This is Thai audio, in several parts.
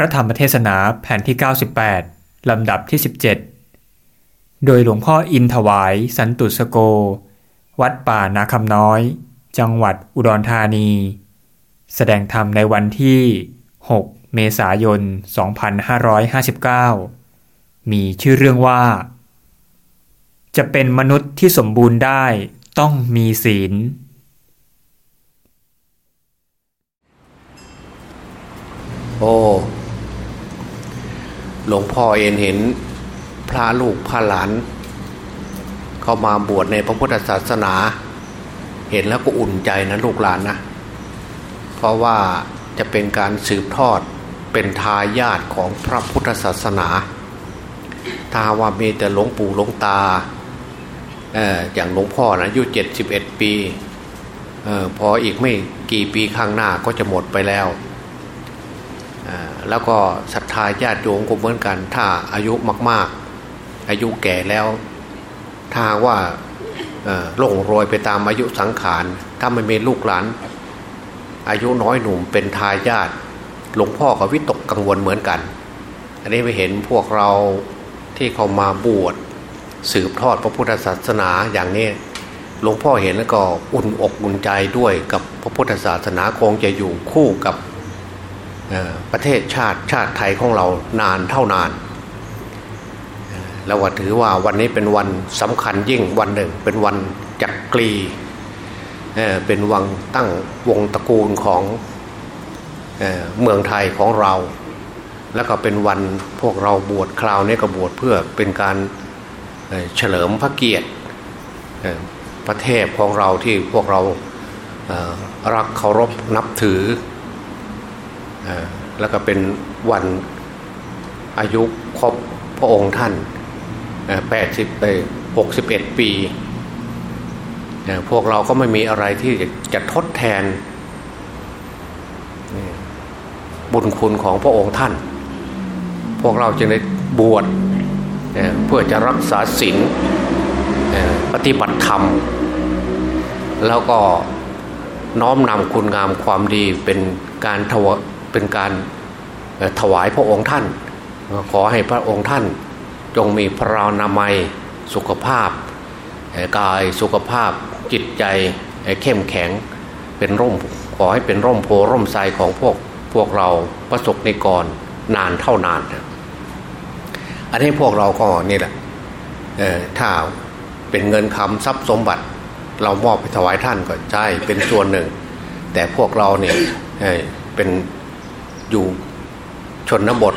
พระธรรมเทศนาแผ่นที่ 98 ลำดับที่ 17 โดยหลวงพ่ออินถวายสันตุสโก วัดป่านาคำน้อย จังหวัดอุดรธานี แสดงธรรมในวันที่ 6 เมษายน 2559 มีชื่อเรื่องว่า จะเป็นมนุษย์ที่สมบูรณ์ได้ต้องมีศีลโอ้ หลวงพ่อเองเห็นพระลูกพระหลาน เข้ามาบวชในพระพุทธศาสนา เห็นแล้วก็อุ่นใจนะลูกหลานนะ เพราะว่าจะเป็นการสืบทอดเป็นทายาทของพระพุทธศาสนา ถ้าว่ามีแต่หลวงปู่หลวงตาเอออย่างหลวงพ่อนะอายุเจ็ดสิบเอ็ดปีออพออีกไม่กี่ปีข้างหน้าก็จะหมดไปแล้ว แล้วก็ศรัทธาญาติโยมก็เหมือนกัน ถ้าอายุมาก ๆ อายุแก่แล้ว ถ้าว่าโลงโรยไปตามอายุสังขาร ถ้าไม่มีลูกหลาน อายุน้อยหนุ่มเป็นทายาทหลวงพ่อก็วิตกกังวลเหมือนกัน อันนี้ไปเห็นพวกเราที่เขามาบวชสืบทอดพระพุทธศาสนาอย่างนี้หลวงพ่อเห็นแล้วก็อุ่นอกอุ่นใจด้วยกับพระพุทธศาสนาคงจะอยู่คู่กับ ประเทศชาติชาติไทยของเรานานเท่านานแล้วว่าถือว่าวันนี้เป็นวันสำคัญยิ่งวันหนึ่ง เป็นวันจักรีเป็นวังตั้งวงตระกูลของเมืองไทยของเรา แล้วก็เป็นวันพวกเราบวชคราวนี้ก็บวชเพื่อเป็นการเฉลิมพระเกียรติประเทศของเราที่พวกเรารักเคารพนับถือ แล้วก็เป็นวันอายุครบพระองค์ท่านแปดสิบไปหกสิบเอ็ดปีพวกเราก็ไม่มีอะไรที่จะทดแทนบุญคุณของพระองค์ท่าน พวกเราจึงได้บวชเพื่อจะรักษาศีลปฏิบัติธรรม แล้วก็น้อมนำคุณงามความดีเป็นการถว เป็นการถวายพระองค์ท่าน ขอให้พระองค์ท่าน จงมีพระรานามัยสุขภาพกายสุขภาพจิตใจเข้มแข็งเป็นร่มขอให้เป็นร่มโพร่มไทรของพวกพวกเราประสบในก่อนนานเท่านาน อันนี้พวกเราก็นี่แหละถ้าเป็นเงินคำทรัพย์สมบัติ เรามอบไปถวายท่านก็ใช่เป็นส่วนหนึ่ง แต่พวกเราเนี่ยเป็น อยู่ชนบท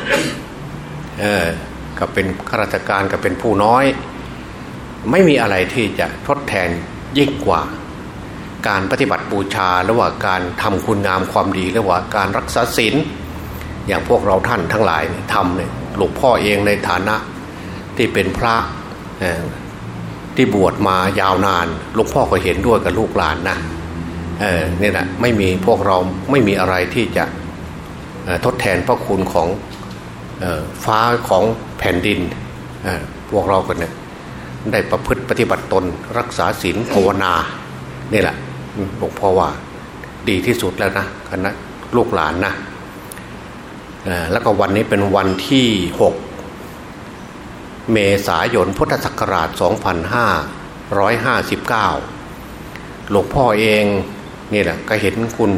เออก็เป็นข้าราชการก็เป็นผู้น้อย ไม่มีอะไรที่จะทดแทนยิ่งกว่า การปฏิบัติบูชารือว่าการทำคุณงามความดีรือว่าการรักษาศีลอย่างพวกเราท่านทั้งหลายทำเนี่ยหลวงพ่อเองในฐานะที่เป็นพระที่บวชมายาวนานหลวงพ่อก็เห็นด้วยกับลูกหลานนะเออเนี่ยนะไม่มีพวกเราไม่มีอะไรที่จะ ทดแทนพระคุณของฟ้าของแผ่นดินพวกเรากันเนี่ยได้ประพฤติปฏิบัติตนรักษาศีลภาวนานี่แหละหลวงพ่อว่าดีที่สุดแล้วนะคณะลูกหลานนะแล้วก็วันนี้เป็นวันที่ 6 เมษายนพุทธศักราช 2559 หลวงพ่อเองนี่แหละก็เห็นคุณ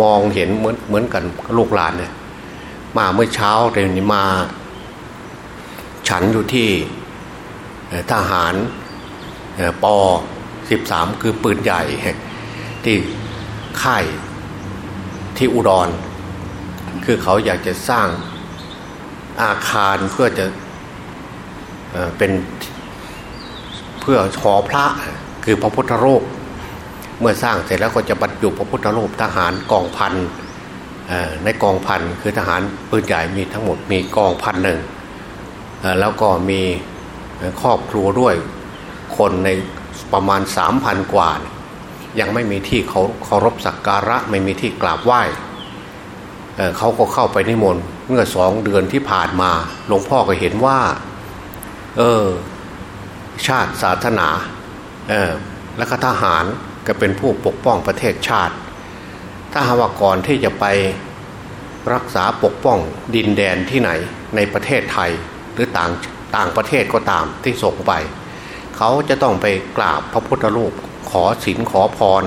มองเห็นเหมือนเหมือนกันลูกหลานเนี่ยมาเมื่อเช้าเดี๋ยวนี้มา ฉันอยู่ที่ทหารปอ13คือปืนใหญ่ ที่ค่ายที่อุดร คือเขาอยากจะสร้างอาคารเพื่อจะเป็นเพื่อหอพระคือพระพุทธรูป เมื่อสร้างเสร็จแล้วก็จะบรรจุพระพุทธรูปทหารกองพันในกองพันคือทหารปืนใหญ่มีทั้งหมดมีกองพันหนึ่งแล้วก็มีครอบครัวด้วยคนในประมาณสามพันกว่า ยังไม่มีที่เขาเคารพสักการะไม่มีที่กราบไหว้เเขาก็เข้าไปนิมนต์เมื่อสองเดือนที่ผ่านมาหลวงพ่อก็เห็นว่า เออ ชาติศาสนา เออและก็ทหาร ก็เป็นผู้ปกป้องประเทศชาติ ถ้าหากว่าก่อนที่จะไปรักษาปกป้องดินแดนที่ไหนในประเทศไทยหรือต่างต่างประเทศก็ตามที่ส่งไป เขาจะต้องไปกราบพระพุทธรูปขอศีลขอพร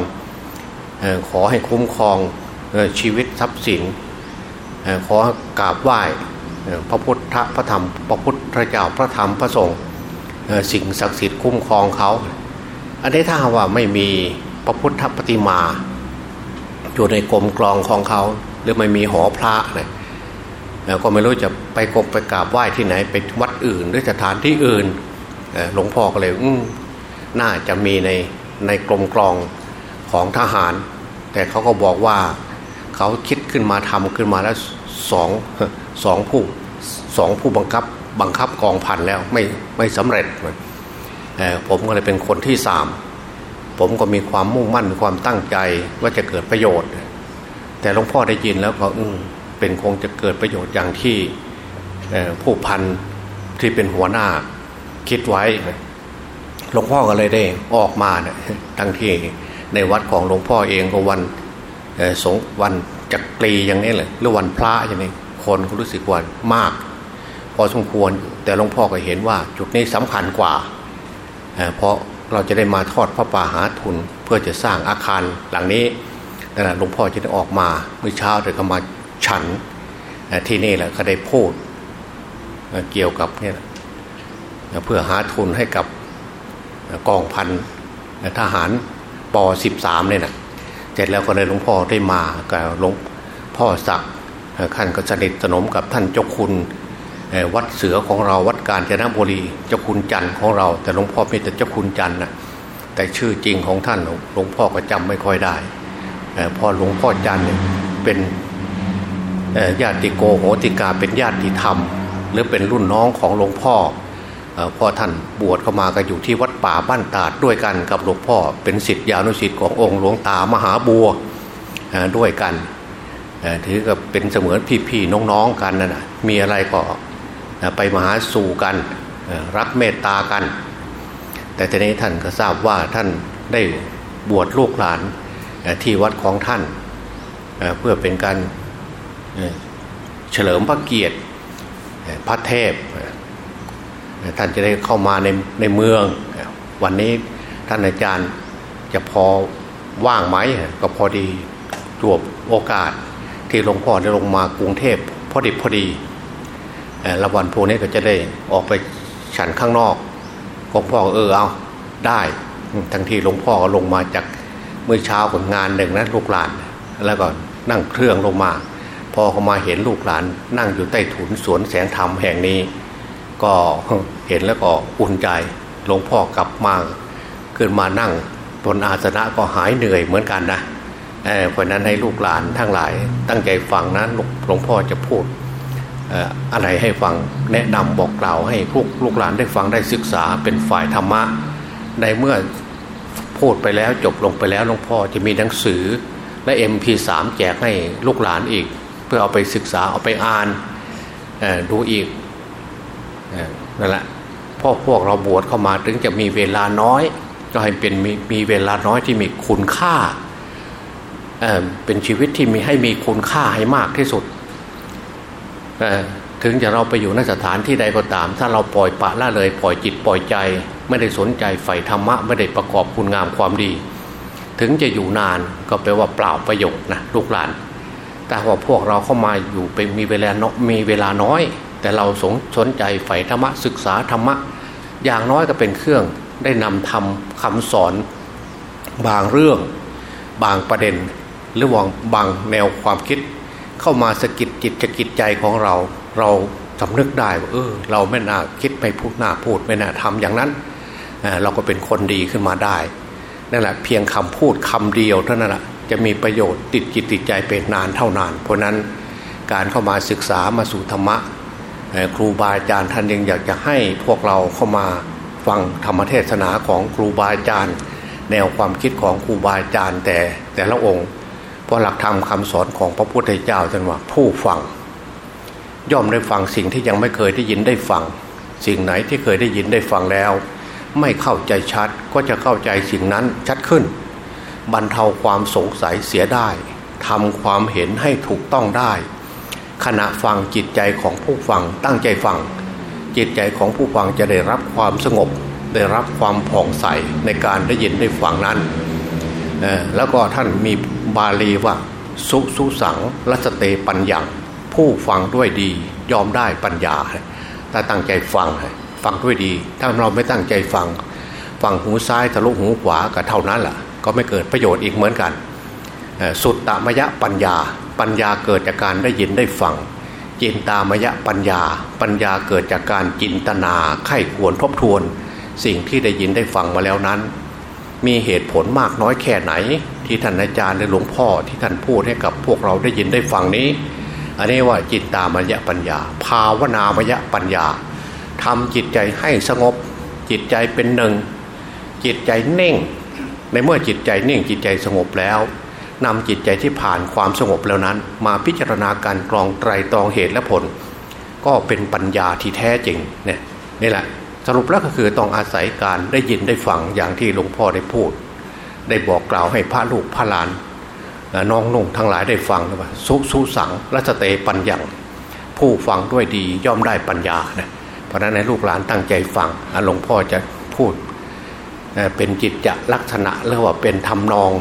ขอให้คุ้มครองชีวิตทรัพย์สินขอกราบไหว้พระพุทธพระธรรม พระพุทธเจ้าพระธรรมพระสงฆ์สิ่งศักดิ์สิทธิ์คุ้มครองเขา อันนี้ถ้าว่าไม่มี พระพุทธปฏิมาอยู่ในกรมกลองของเขาหรือไม่มีหอพระเลยก็ไม่รู้จะไปกบไปกราบไหว้ที่ไหนไปวัดอื่น หรือสถานที่อื่นหลวงพ่อก็เลยน่าจะมีในในกรมกลองของทหาร แต่เขาก็บอกว่าเขาคิดขึ้นมาทำขึ้นมาแล้วสองสองผู้สองผู้บังคับบังคับกองพันแล้วไม่ไม่สำเร็จผมก็เลยเป็นคนที่สาม ผมก็มีความมุ่งมั่นมีความตั้งใจว่าจะเกิดประโยชน์ แต่หลวงพ่อได้ยินแล้วก็อืเป็นคงจะเกิดประโยชน์อย่างที่ผู้พันที่เป็นหัวหน้าคิดไว้หลวงพ่อก็เลยได้ออกมาเนี่ยทั้งที่ในวัดของหลวงพ่อเองก็วันสงวันจักรีอย่างนี้เลยหรือวันพระอย่างนี้คนก็รู้สึกว่ามาก พอสมควรแต่หลวงพ่อก็เห็นว่าจุดนี้สำคัญกว่าเพราะ เราจะได้มาทอดพระป่าหาทุน เพื่อจะสร้างอาคารหลังนี้นั่นแหละหลวงพ่อจะได้ออกมาเมื่อเช้าเดี๋ยวก็มาฉันที่นี่แหละก็ได้พูดเกี่ยวกับเนี่ยเพื่อหาทุนให้กับกองพันทหารป .13 เนี่ยนะเสร็จแล้วก็เลยหลวงพ่อได้มากับหลวงพ่อศักดิ์ท่านก็สนิทสนมกับท่านเจ้าคุณ วัดเสือของเราวัดกาญจนบุรีเจ้าคุณจันทร์ของเรา แต่หลวงพ่อเป็นแต่เจ้าคุณจันทร์นะแต่ชื่อจริงของท่านหลวงพ่อก็จำไม่ค่อยได้พอหลวงพ่อจันทร์เป็นญาติโกโหติกาเป็นญาติธรรม หรือเป็นรุ่นน้องของหลวงพ่อพอท่านบวชเข้ามาก็อยู่ที่วัดป่าบ้านตาดด้วยกันกับหลวงพ่อ เป็นสิทธิานุสิทธิ์ขององค์หลวงตามหาบัวด้วยกันถือกับเป็นเสมือนพี่ๆน้องๆกันนะมีอะไรก็ ไปมาหาสู่กันรักเมตตากัน แต่ทีนี้ท่านก็ทราบว่าท่านได้บวชลูกหลานที่วัดของท่านเพื่อเป็นการเฉลิมพระเกียรติพระเทพ ท่านจะได้เข้ามาในในเมือง วันนี้ท่านอาจารย์จะพอว่างไหมก็พอดีจวบโอกาสที่หลวงพ่อได้ลงมากรุงเทพพอดีพอดี ละวันพวกนี้ก็จะได้ออกไปฉันข้างนอกหลวงพ่อเออเอาได้ทั้งที่หลวงพ่อลงมาจากเมื่อเช้าผลงานหนึ่งนะลูกหลาน แล้วก็นั่งเครื่องลงมา พอเขามาเห็นลูกหลาน นั่งอยู่ใต้ถุนสวนแสงธรรมแห่งนี้ ก็เห็นแล้วก็อุ่นใจหลวงพ่อกลับมาขึ้นมานั่งบนอาสนะก็หายเหนื่อยเหมือนกันนะเพราะนั้นให้ลูกหลานทั้งหลาย ตั้งใจฟังนะหลวงพ่อจะพูด อะไรให้ฟังแนะนำบอกกล่าวให้พวกลูกหลานได้ฟังได้ศึกษาเป็นฝ่ายธรรมะ ในเมื่อพูดไปแล้วจบลงไปแล้วหลวงพ่อจะมีหนังสือและ MP3 แจกให้ลูกหลานอีก เพื่อเอาไปศึกษาเอาไปอ่านดูอีกนั่นแหละพ่อพวกเราบวชเข้ามาถึงจะมีเวลาน้อย ก็ให้เป็นมีมีเวลาน้อยที่มีคุณค่าเเป็นชีวิตที่มีให้มีคุณค่าให้มากที่สุด ถึงจะเราไปอยู่นสถานที่ใดก็ตาม ถ้าเราปล่อยปะละเลยปล่อยจิตปล่อยใจ ไม่ได้สนใจใฝ่ธรรมะ ไม่ได้ประกอบคุณงามความดี ถึงจะอยู่นานก็แปลว่าเปล่าประโยชน์นะลูกหลาน แต่ว่าพวกเราเข้ามาอยู่เป็นมีเวลาเนาะมีเวลาน้อย แต่เราสนสนใจใฝ่ธรรมะศึกษาธรรมะ อย่างน้อยก็เป็นเครื่องได้นำทำคำสอนบางเรื่อง บางประเด็น หรือว่าบางแนวความคิด เข้ามาสะกิดจิตสะกิดใจของเรา เราสำนึกได้ว่าเออ เราไม่น่าคิดไม่พูดหน้าพูดไม่น่าทำอย่างนั้นเเราก็เป็นคนดีขึ้นมาได้นั่นแหละเพียงคำพูดคำเดียวเท่านั้นแหละจะมีประโยชน์ติดจิตติดใจเป็นนานเท่านาน เพราะนั้นการเข้ามาศึกษามาสู่ธรรมะครูบาอาจารย์ท่านยังอยากจะให้พวกเราเข้ามาฟังธรรมเทศนาของครูบาอาจารย์ แนวความคิดของครูบาอาจารย์แต่แต่ละองค์ เพราะหลักธรรมคาสอนของพระพุทธเจ้าท่านว่าผู้ฟัง ย่อมได้ฟังสิ่งที่ยังไม่เคยได้ยินได้ฟัง สิ่งไหนที่เคยได้ยินได้ฟังแล้ว ไม่เข้าใจชัดก็จะเข้าใจสิ่งนั้นชัดขึ้น บรรเทาความสงสัยเสียได้ทำความเห็นให้ถูกต้องได้ ขณะฟังจิตใจของผู้ฟังตั้งใจฟัง จิตใจของผู้ฟังจะได้รับความสงบ ได้รับความผ่องใสในการได้ยินได้ฟังนั้น แล้วก็ท่านมีบาลีว่า สุสุสังรัสเตปัญญาผู้ฟังด้วยดียอมได้ปัญญาถ้าตั้งใจฟังฟังด้วยดี ถ้าเราไม่ตั้งใจฟัง ฟังหูซ้ายทะลุหูขวาก็เท่านั้นแหละก็ไม่เกิดประโยชน์อีกเหมือนกัน สุดตมยะปัญญา ปัญญาเกิดจากการได้ยินได้ฟังจินตามยะปัญญา ปัญญาเกิดจากการจินตนาไข้ควรทบทวน สิ่งที่ได้ยินได้ฟังมาแล้วนั้น มีเหตุผลมากน้อยแค่ไหน ที่ท่านอาจารย์และหลวงพ่อที่ท่านพูดให้กับพวกเราได้ยินได้ฟังนี้ อันนี้ว่าจิตตามยะปัญญา ภาวนามยะปัญญาทำจิตใจให้สงบ จิตใจเป็นหนึ่ง จิตใจเน่ง ในเมื่อจิตใจเน่งจิตใจสงบแล้วนำจิตใจที่ผ่านความสงบแล้วนั้น มาพิจารณาการกรองไตรตรองเหตุและผล ก็เป็นปัญญาที่แท้จริงเนี่ยนี่แหละ สรุปแล้วก็คือต้องอาศัยการได้ยินได้ฟังอย่างที่หลวงพ่อได้พูด ได้บอกกล่าวให้พระลูกพระหลานน้องนุ่งทั้งหลายได้ฟังว่าสุสุสังรัชเตปัญญาผู้ฟังด้วยดีย่อมได้ปัญญานะเพราะนั้นในลูกหลานตั้งใจฟังหลวงพ่อจะพูดเป็นจิตจะลักษณะหรือว่าเป็นทำนอง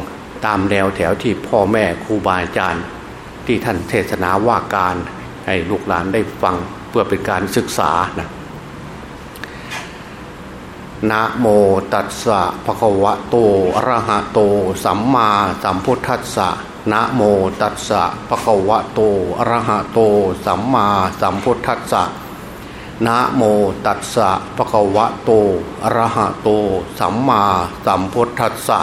ตามแนวแถวที่พ่อแม่ครูบาอาจารย์ ที่ท่านเทศนาว่าการให้ลูกหลานได้ฟังเพื่อเป็นการศึกษานะ นะโมตัสสะภะคะวะโตอะระหะโต สัมมาสัมพุทธัสสะนะโมตัสสะภะคะวะโตอะระหะโต สัมมาสัมพุทธัสสะนะโมตัสสะภะคะวะโตอะระหะโต สัมมาสัมพุทธัสสะ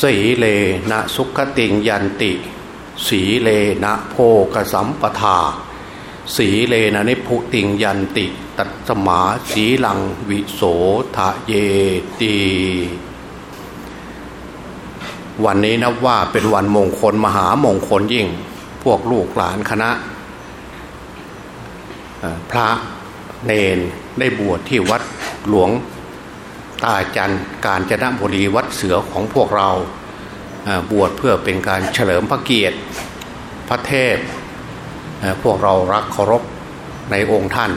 สีเลนะสุขติงยันติ สีเลนะโพกสัมปทา สีเลนะนิพุติงยันติตัสมาสีลังวิโสทะเยตีวันนี้นับว่าเป็นวันมงคลมหามงคลยิ่ง พวกลูกหลานคณะ พระเนนได้บวชที่วัดหลวงตาจันการจนบุรีวัดเสือของพวกเราบวชเพื่อเป็นการเฉลิมพระเกียรติ พระเทพ พวกเรารักเคารพในองค์ท่าน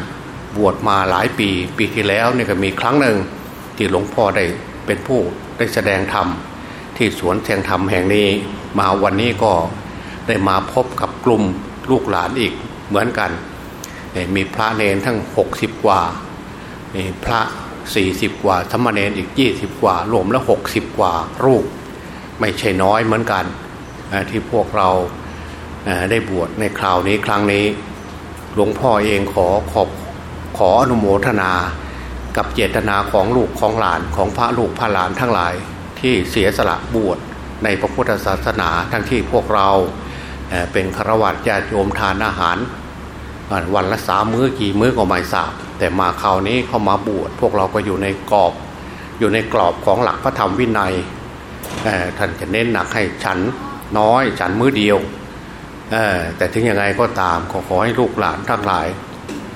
บวชมาหลายปีปีที่แล้วนี่ก็มีครั้งหนึ่งที่หลวงพ่อได้เป็นผู้ได้แสดงธรรมที่สวนแทงธรรมแห่งนี้ มาวันนี้ก็ได้มาพบกับกลุ่มลูกหลานอีกเหมือนกัน มีพระเนนทั้ง 60 กว่าพระสี่สิบกว่าธรรมเนรอีกยี่สิบกว่ารวมแล้วหกสิบกว่ารูป ไม่ใช่น้อยเหมือนกัน ที่พวกเรา ได้บวชในคราวนี้ครั้งนี้ หลวงพ่อเองขอขอบขออนุโมทนา กับเจตนาของลูกของหลานของพระลูกพระหลานทั้งหลาย ที่เสียสละบวชในพระพุทธศาสนาทั้งที่พวกเราเป็นฆราวาสญาติโยมทานอาหาร วันละสามมื้อกี่มื้อก็ไม่ทราบ แต่มาคราวนี้เขามาบวชพวกเราก็อยู่ในกรอบ อยู่ในกรอบของหลักพระธรรมวินัยท่านจะเน้นหนักให้ฉันน้อยฉันมื้อเดียว แต่ถึงยังไงก็ตามขอขอให้ลูกหลานทั้งหลาย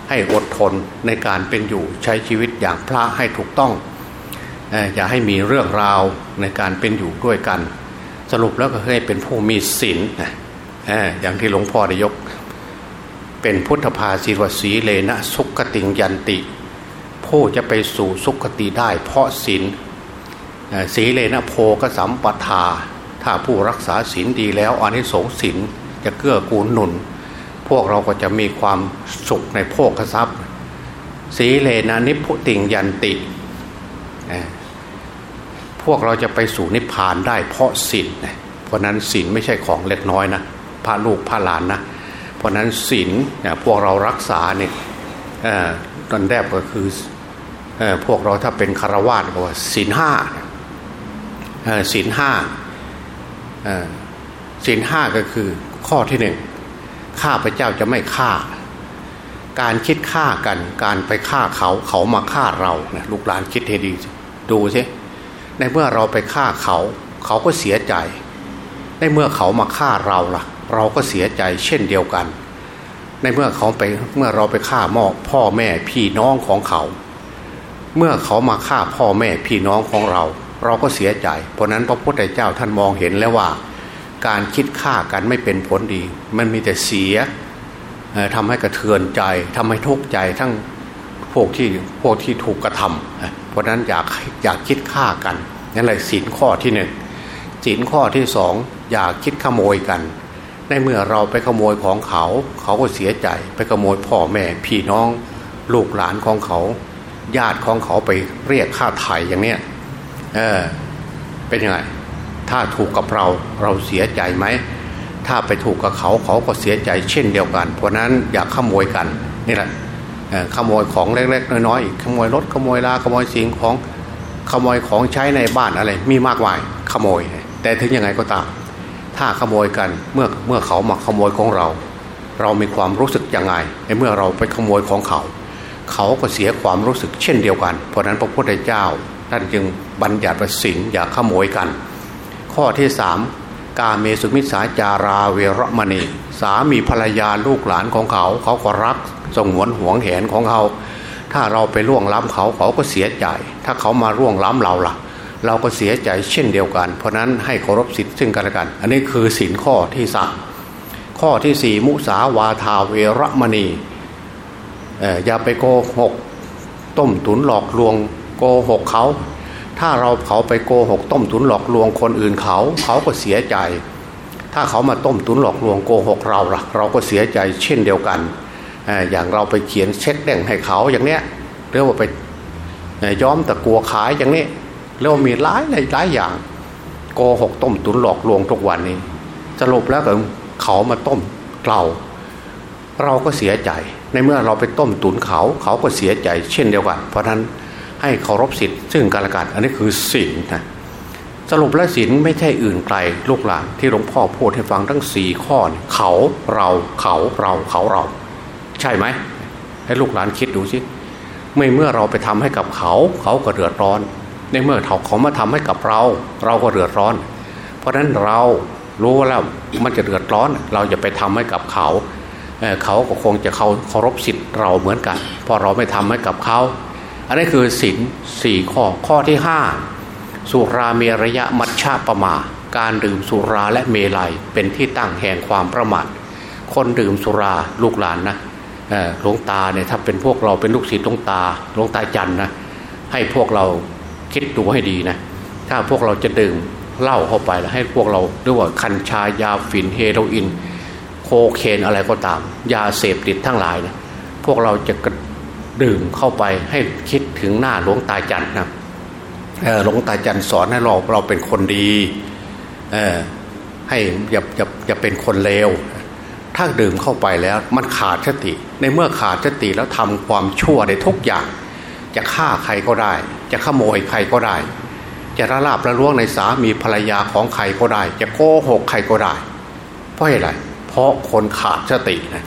ให้อดทนในการเป็นอยู่ใช้ชีวิตอย่างพระให้ถูกต้องอย่าให้มีเรื่องราวในการเป็นอยู่ด้วยกัน สรุปแล้วก็ให้เป็นผู้มีศีลอย่างที่หลวงพ่อได้ยก เป็นพุทธภาษีวสีเลนะสุขติงยันติ ผู้จะไปสู่สุขติได้ เพราะศีลสีเลนะโพก็สัมปทา ถ้าผู้รักษาศีลดีแล้วอนิสงส์ศีล จะเกื้อกูลหนุน พวกเราก็จะมีความสุขในโภคทรัพย์ สีเลนะนิพุติงยันติพวกเราจะไปสู่นิพพานได้เพราะศีลเพราะนั้นศีลไม่ใช่ของเล็กน้อยนะพระลูกพระหลานนะ เพราะนั้นศีลเนี่ยพวกเรารักษาเนี่ยตอนแรกก็คือพวกเราถ้าเป็นคารวาสก็ว่าศีลห้าศีลห้าศีลห้าก็คือ ข้อที่หนึ่งข้าพระเจ้าจะไม่ฆ่า การคิดฆ่ากัน การไปฆ่าเขาเขามาฆ่าเรานะลูกหลานคิดให้ดีดูสิในเมื่อเราไปฆ่าเขา เขาก็เสียใจ ในเมื่อเขามาฆ่าเราล่ะ เราก็เสียใจเช่นเดียวกัน ในเมื่อเขาไปเมื่อเราไปฆ่าหมอพ่อแม่พี่น้องของเขา เมื่อเขามาฆ่าพ่อแม่พี่น้องของเรา เราก็เสียใจ เพราะนั้นพระพุทธเจ้าท่านมองเห็นแล้วว่า การคิดฆ่ากันไม่เป็นผลดี มันมีแต่เสียทำให้กระเทือนใจทำให้ทุกข์ใจทั้งพวกที่พวกที่ถูกกระทำเพราะนั้นอยากอยากคิดฆ่ากันนั่นแหละสินข้อที่หนึ่งสินข้อที่สองอยากคิดขโมยกัน ในเมื่อเราไปขโมยของเขา เขาก็เสียใจไปขโมยพ่อแม่พี่น้อง ลูกหลานของเขา ญาติของเขาไปเรียกค่าไถ่อย่างเนี้ยเออเป็นยังไง ถ้าถูกกับเราเราเสียใจไหม ถ้าไปถูกกับเขาเขาก็เสียใจเช่นเดียวกัน เพราะนั้นอยากขโมยกันนี่แหละขโมยของเล็กๆน้อยๆขโมยรถขโมยลาขโมยสิ่งของขโมยของใช้ในบ้านอะไร มีมากมายขโมย แต่ถึงยังไงก็ตาม ถ้าขโมยกันเมื่อเมื่อเขามาขโมยของเรา เรามีความรู้สึกยังไงในเมื่อเราไปขโมยของเขา เขาก็เสียความรู้สึกเช่นเดียวกัน เพราะนั้นพระพุทธเจ้าท่านจึงบัญญัติประสินอย่าขโมยกัน ข้อที่สามกาเมสุมิสาจาราเวรมณี สามีภรรยาลูกหลานของเขา เขาก็รักสงวนห่วงแหนของเขา ถ้าเราไปล่วงล้ำเขาเขาก็เสียใจ ถ้าเขามาล่วงล้ำเราล่ะ เราก็เสียใจเช่นเดียวกัน เพราะนั้นให้เคารพสิทธิ์ซึ่งกันและกัน อันนี้คือสินข้อที่สามข้อที่สี่มุสาวาทาเวรมณีอย่าไปโกหก ต้มตุนหลอกลวงโกหกเขา ถ้าเราเขาไปโกหกต้มตุนหลอกลวงคนอื่นเขา เขาก็เสียใจ ถ้าเขามาต้มตุนหลอกลวงโกหกเราล่ะ เราก็เสียใจเช่นเดียวกัน อย่างเราไปเขียนเช็คแดงให้เขาอย่างเนี้ยเรียกว่าไปย้อมตะกัวขายอย่างนี้เรียกว่ามีหลายหลายอย่างโกหกต้มตุนหลอกลวงทุกวันนี้สรุปแล้วก็เขามาต้มเราเราก็เสียใจ ในเมื่อเราไปต้มตุนเขาเขาก็เสียใจเช่นเดียวกัน เพราะฉะนั้น ให้เคารพสิทธิ์ซึ่งกันและกันอันนี้คือศีลนะสรุปแล้วศีลไม่ใช่อื่นไกลลูกหลานที่หลวงพ่อพูดให้ฟังทั้งสี่ข้อเขาเราเขาเราเขาเรา ใช่ไหมให้ลูกหลานคิดดูสิไม่เมื่อเราไปทำให้กับเขา เขาก็เดือดร้อน ในเมื่อเขาเขามาทำให้กับเรา เราก็เดือดร้อน เพราะฉะนั้นเรารู้แล้วมันจะเดือดร้อน เราจะไปทำให้กับเขาเขาก็คงจะเขาเคารพสิทธิ์เราเหมือนกัน พอเราไม่ทำให้กับเขา อันนี้คือสินสี่ข้อข้อที่ห้าสุราเมรยะมัชฌาประมา การดื่มสุราและเมลัยเป็นที่ตั้งแห่งความประมาทคนดื่มสุราลูกหลานนะหลวงตาเนี่ยถ้าเป็นพวกเราเป็นลูกศิษย์หลวงตาหลวงตาจันนะให้พวกเราคิดดูให้ดีนะถ้าพวกเราจะดื่มเหล้าเข้าไปแล้วให้พวกเราด้วยว่าคัญชายาฝิ่นเฮโรอีนโคเคนอะไรก็ตาม ยาเสพติดทั้งหลายนะพวกเราจะ ดื่มเข้าไปให้คิดถึงหน้าหลวงตาจันนะหลวงตาจันสอนให้เราเราเป็นคนดีให้อย่าอย่าอย่าเป็นคนเลวถ้าดื่มเข้าไปแล้วมันขาดสติ ในเมื่อขาดสติแล้วทำความชั่วในทุกอย่าง จะฆ่าใครก็ได้ จะขโมยใครก็ได้ จะระลาบระล่วงในสามีภรรยาของใครก็ได้ จะโกหกใครก็ได้ เพราะอะไรเพราะคนขาดสตินะ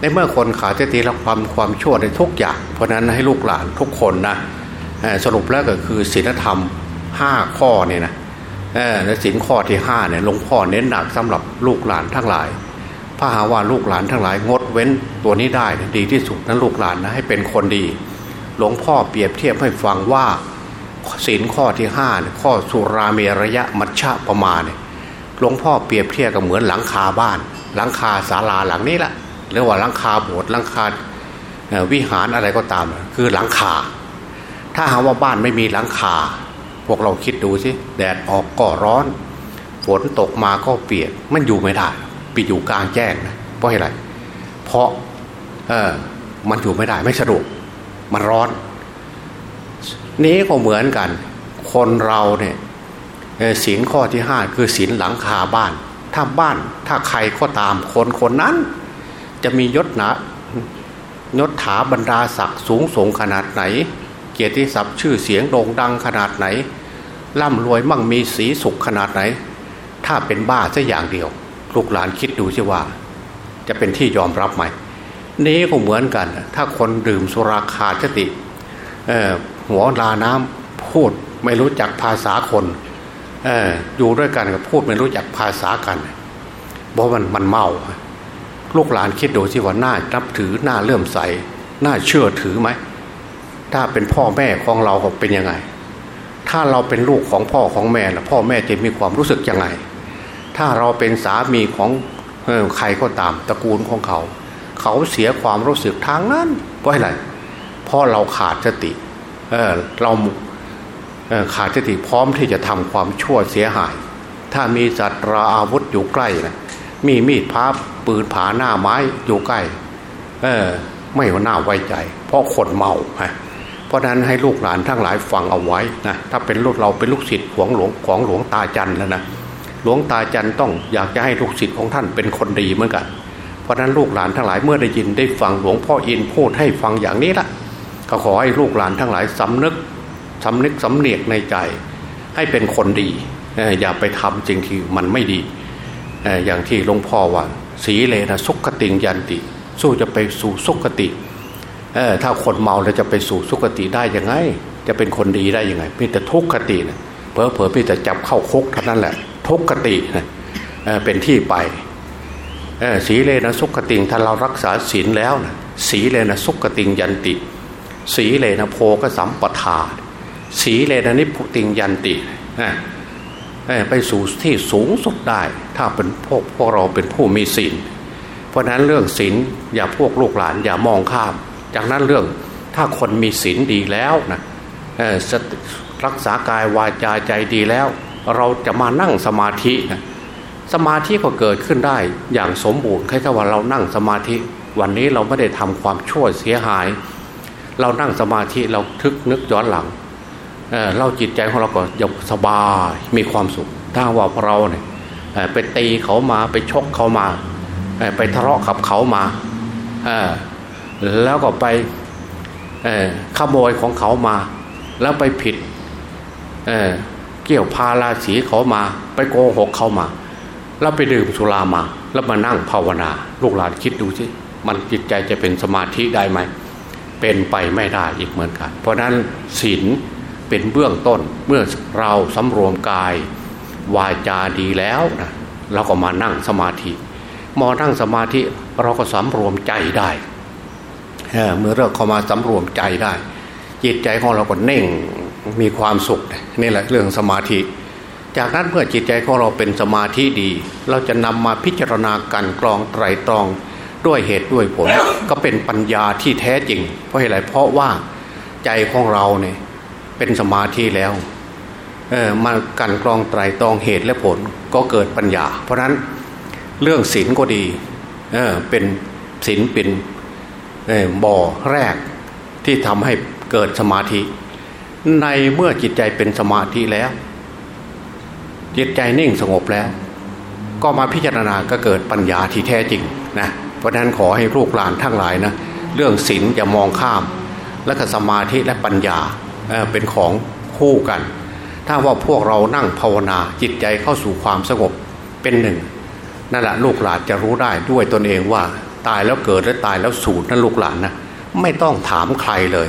ในเมื่อคนขาดสติรับความความชั่วในทุกอย่าง เพราะนั้นให้ลูกหลานทุกคนนะสรุปแล้วก็คือศีลธรรมห้าข้อเนี่ยนะในศีลข้อที่ห้าเนี่ยหลวงพ่อเน้นหนักสำหรับลูกหลานทั้งหลายถ้าหาว่าลูกหลานทั้งหลายงดเว้นตัวนี้ได้ดีที่สุดนั้นลูกหลานนะให้เป็นคนดี หลวงพ่อเปรียบเทียบให้ฟังว่าศีลข้อที่ห้าข้อสุราเมรยะมัชฌะประมาเนี่ยหลวงพ่อเปรียบเทียบกับเหมือนหลังคาบ้าน หลังคาศาลาหลังนี้แหละ หรือว่าหลังคาโบสถ์หลังคาวิหารอะไรก็ตาม คือหลังคา ถ้าหาว่าบ้านไม่มีหลังคา พวกเราคิดดูสิแดดออกก็ร้อน ฝนตกมาก็เปียกมันอยู่ไม่ได้ไปอยู่กลางแจ้งนะเพราะอะไรเพราะเออมันอยู่ไม่ได้ไม่สะดวกมันร้อน นี้ก็เหมือนกัน คนเราเนี่ยศีลข้อที่ห้าคือศีลหลังคาบ้าน ถ้าบ้านถ้าใครก็ตามคนคนนั้น จะมียศหนายศถาบรรดาศักดิ์สูงส่งขนาดไหน เกียรติศัพท์ชื่อเสียงโด่งดังขนาดไหน ร่ำรวยมั่งมีสีสุขขนาดไหน ถ้าเป็นบ้าสัอย่างเดียว ลูกหลานคิดดูสิว่า จะเป็นที่ยอมรับไหมนี้ก็เหมือนกัน ถ้าคนดื่มสุราคาดสติหัวลาน้ำพูดไม่รู้จักภาษาคนออยู่ด้วยกันกับพูดไม่รู้จักภาษากันเพราะมันมันเมา ลูกหลานคิดดูสิว่าน่านับถือน่าเลื่อมใสน่าเชื่อถือไหมถ้าเป็นพ่อแม่ของเราเป็นยังไง ถ้าเราเป็นลูกของพ่อของแม่ล้วพ่อแม่จะมีความรู้สึกยังไง ถ้าเราเป็นสามีของใครก็ตามตระกูลของเขา เขาเสียความรู้สึกทางนั้นเพราะอะไรเพราะเราขาดสติเออเราขาดสติพร้อมที่จะทำความชั่วเสียหาย ถ้ามีจัตราอาวุธอยู่ใกล้นะมีมีดพับ ปืนผาหน้าไม้อยู่ใกล้ เออ ไม่ว่าน่าไว้ใจ เพราะคนเมาเพราะนั้นให้ลูกหลานทั้งหลายฟังเอาไว้นะถ้าเป็นลูกเราเป็นลูกศิษย์ของหลวงของหลวงตาจันแล้วนะหลวงตาจันต้องอยากจะให้ลูกศิษย์ของท่านเป็นคนดีเหมือนกัน เพราะนั้นลูกหลานทั้งหลายเมื่อได้ยินได้ฟังหลวงพ่ออินพูดให้ฟังอย่างนี้ละก็ขอให้ลูกหลานทั้งหลายสำนึกสำนึกสำเนียกในใจ ให้เป็นคนดีอย่าไปทำจริงที่มันไม่ดี อย่างที่หลวงพ่อว่า สีเลนะสุขติงยันติ สู้จะไปสู่สุขติถ้าคนเมาแล้วจะไปสู่สุขติได้ยังไง จะเป็นคนดีได้ยังไงมีแต่ทุกขตินะเพอเพอมีแต่จับเข้าคุกเท่านั้นแหละ ทุกขตินะเป็นที่ไปสีเลนะสุขติงถ้าเรารักษาศีลแล้วนะสีเลนะสุขติงยันติ สีเลนะโพก็สัมปทา สีเลนะนิพุติงยันติ ไปสู่ที่สูงสุดได้ ถ้าเป็นพวกพวกเราเป็นผู้มีศีลเพราะนั้นเรื่องศีลอย่าพวกลูกหลานอย่ามองข้าม จากนั้นเรื่องถ้าคนมีศีลดีแล้วนะรักษากายวาจาใจดีแล้ว เราจะมานั่งสมาธินะสมาธิก็เกิดขึ้นได้อย่างสมบูรณ์แค่ว่าเรานั่งสมาธิ วันนี้เราไม่ได้ทำความชั่วเสียหาย เรานั่งสมาธิเราทึกนึกย้อนหลัง เเราจิตใจของเราก็ยสบายมีความสุข ถ้าว่าเราเนี่ยไปตีเขามาไปชกเขามา ไปทะเลาะกับเขามาแล้วก็ไปขโมยของเขามา แล้วไปผิดเเกี่ยวพาราสีเขามา ไปโกหกเขามา แล้วไปดื่มสุรามา แล้วมานั่งภาวนา ลูกหลานคิดดูสิมันจิตใจจะเป็นสมาธิได้ไหม เป็นไปไม่ได้อีกเหมือนกัน เพราะนั้นศีล เป็นเบื้องต้นเมื่อเราสำรวมกาย วาจาดีแล้วนะเราก็มานั่งสมาธิมอนั่งสมาธิเราก็สำรวมใจได้เมื่อเราเข้ามาสำรวมใจได้ จิตใจของเราก็เน่งมีความสุขนี่แหละเรื่องสมาธิ จากนั้นเมื่อจิตใจของเราเป็นสมาธิดี เราจะนำมาพิจารณาการกรองไตรตรองด้วยเหตุด้วยผล ก็เป็นปัญญาที่แท้จริง เพราะอะไรเพราะว่าใจของเราเนี่ย เป็นสมาธิแล้วมากันกรองไตรตรองเหตุและผลก็เกิดปัญญา เพราะนั้นเรื่องศีลก็ดีเเป็นศีลเป็นบ่อแรกที่ทำให้เกิดสมาธิ ในเมื่อจิตใจเป็นสมาธิแล้ว จิตใจนิ่งสงบแล้ว ก็มาพิจารณาก็เกิดปัญญาที่แท้จริงนะเพราะนั้นขอให้ลูกหลานทั้งหลายนะเรื่องศีลอย่ามองข้าม และสมาธิและปัญญา เป็นของคู่กัน ถ้าว่าพวกเรานั่งภาวนาจิตใจเข้าสู่ความสงบเป็นหนึ่งนั่นแหละลูกหลานจะรู้ได้ด้วยตนเองว่า ตายแล้วเกิดและตายแล้วสูญนั่นลูกหลานนะไม่ต้องถามใครเลย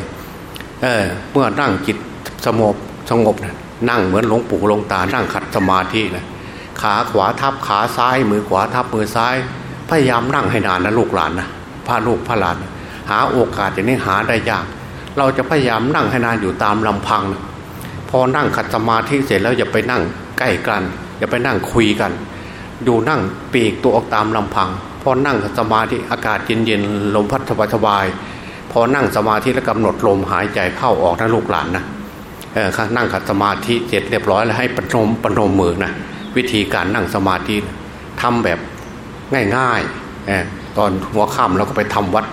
เออเมื่อนั่งจิตสงบสงบนะนั่งเหมือนหลวงปู่หลวงตานั่งขัดสมาธินะขาขวาทับขาซ้าย มือขวาทับมือซ้าย พยายามนั่งให้นานนะลูกหลานนะพาลูกพาหลาน หาโอกาสอย่างนี้หาได้ยาก เราจะพยายามนั่งให้นานอยู่ตามลำพังนะพอนั่งขัดสมาธิเสร็จแล้วอย่าไปนั่งใกล้กัน อย่าไปนั่งคุยกัน ดูนั่งปีกตัวออกตามลำพัง พอนั่งสมาธิอากาศเย็นๆลมพัดสบายๆพอนั่งสมาธิแล้วกำหนดลมหายใจเข้าออกนะลูกหลานนะเออนั่งขัดสมาธิเสร็จเรียบร้อยแล้วให้ปนมปนมมือนะวิธีการนั่งสมาธิทำแบบง่ายๆตอนหัวค่ำเราก็ไปทำวัด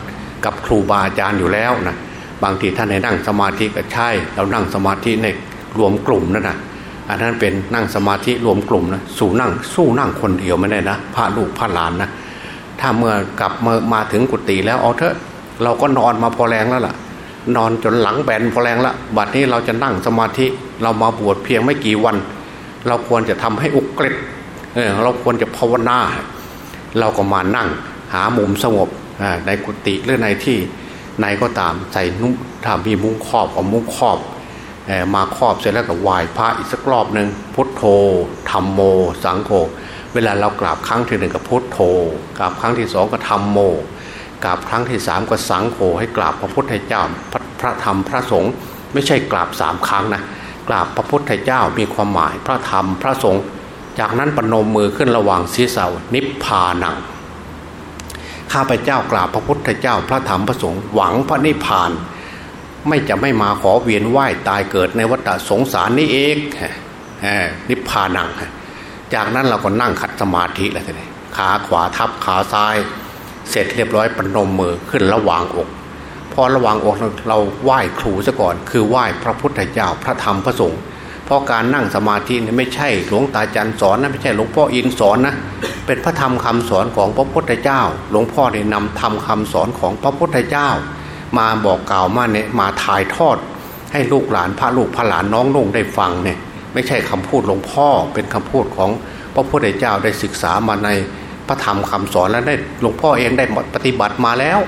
กับครูบาอาจารย์อยู่แล้วนะ บางทีท่านให้นั่งสมาธิก็ใช่ เรานั่งสมาธิในรวมกลุ่มนั่นนะอันนั้นเป็นนั่งสมาธิรวมกลุ่มนะสู้นั่งสู้นั่งคนเดียวไม่ได้นะพระลูกพระหลานนะถ้าเมื่อกลับมามาถึงกุฏิแล้วเอาเถอะเราก็นอนมาพอแรงแล้วล่ะ นอนจนหลังแบนพอแรงละบัดนี้เราจะนั่งสมาธิเรามาบวชเพียงไม่กี่วัน เราควรจะทำให้อุกฤษเออเราควรจะภาวนาเราก็มานั่งหามุมสงบในกุฏิหรือในที่ ไหนก็ตามใส่นุ่มถ้ามีมุ้งครอบเอามุ้งครอบมาครอบเสร็จแล้วก็ไหว้พระอีกสักรอบหนึ่งพุทโธธรรมโม สังโฆเวลาเรากราบครั้งที่หนึ่งก็พุทโธกราบครั้งที่สองก็ธรรมโมกราบครั้งที่สามก็สังโฆให้กราบพระพุทธเจ้าพระพระธรรมพระสงฆ์ไม่ใช่กราบสามครั้งนะกราบพระพุทธเจ้ามีความหมายพระธรรมพระสงฆ์จากนั้นปนมมือขึ้นระหว่างศีรษะนิพพานัง ข้าพเจ้ากราบพระพุทธเจ้าพระธรรมพระสงฆ์หวังพระนิพพาน ไม่จะไม่มาขอเวียนไหวตายเกิดในวัฏสงสารนี่เองนิพพานังจากนั้นเราก็นั่งขัดสมาธิแล้วทีนี้ขาขวาทับขาซ้าย เสร็จเรียบร้อยปนมมือขึ้นระหว่างอกพอระหว่างอกเราไหว้ครูซะก่อน คือไหว้พระพุทธเจ้าพระธรรมพระสงฆ์ เพราะการนั่งสมาธินี่ไม่ใช่หลวงตาจันสอนนะไม่ใช่หลวงพ่ออินสอนนะเป็นพระธรรมคำสอนของพระพุทธเจ้า หลวงพ่อได้นำธรรมคาสอนของพระพุทธเจ้า มาบอกกล่าวมาเนี่ยมาถ่ายทอด ให้ลูกหลานพระลูกพระหลานน้องนุ่งได้ฟังเนี่ยไม่ใช่คำพูดหลวงพ่อเป็นคำพูดของพระพุทธเจ้าได้ศึกษามาในพระธรรมคำสอนแล้วได้หลวงพ่อเองได้ปฏิบัติมาแล้ว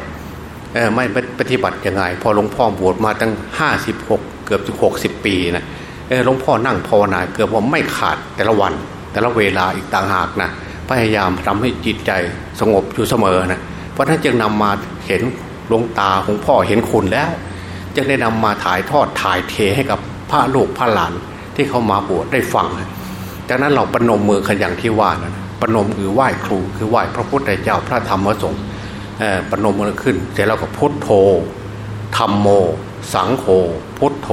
เออไม่ปฏิบัติยังไง พอหลวงพ่อบวชมาตั้งห้าสิบหกเกือบจะหกสิบปีนะ หลวงพ่อนั่งภาวนาเกือบว่าไม่ขาดแต่ละวัน แต่ละเวลาอีกต่างหากนะพยายามทำให้จิตใจสงบอยู่เสมอนะเพราะท่านจึงนำมาเห็นหลวงตาของพ่อเห็นคุณแล้ว จึงได้นำมาถ่ายทอดถ่ายเทให้กับพระลูกพระหลานที่เขามาบวชได้ฟังจากนั้นเราปนมมือขันอย่างที่ว่านะปนมคือไหว้ครูคือไหว้พระพุทธเจ้าพระธรรมพระสงฆ์ปนมมือขึ้น เสร็จแล้วก็พุทโธธรรมโม สังโฆพุทโธ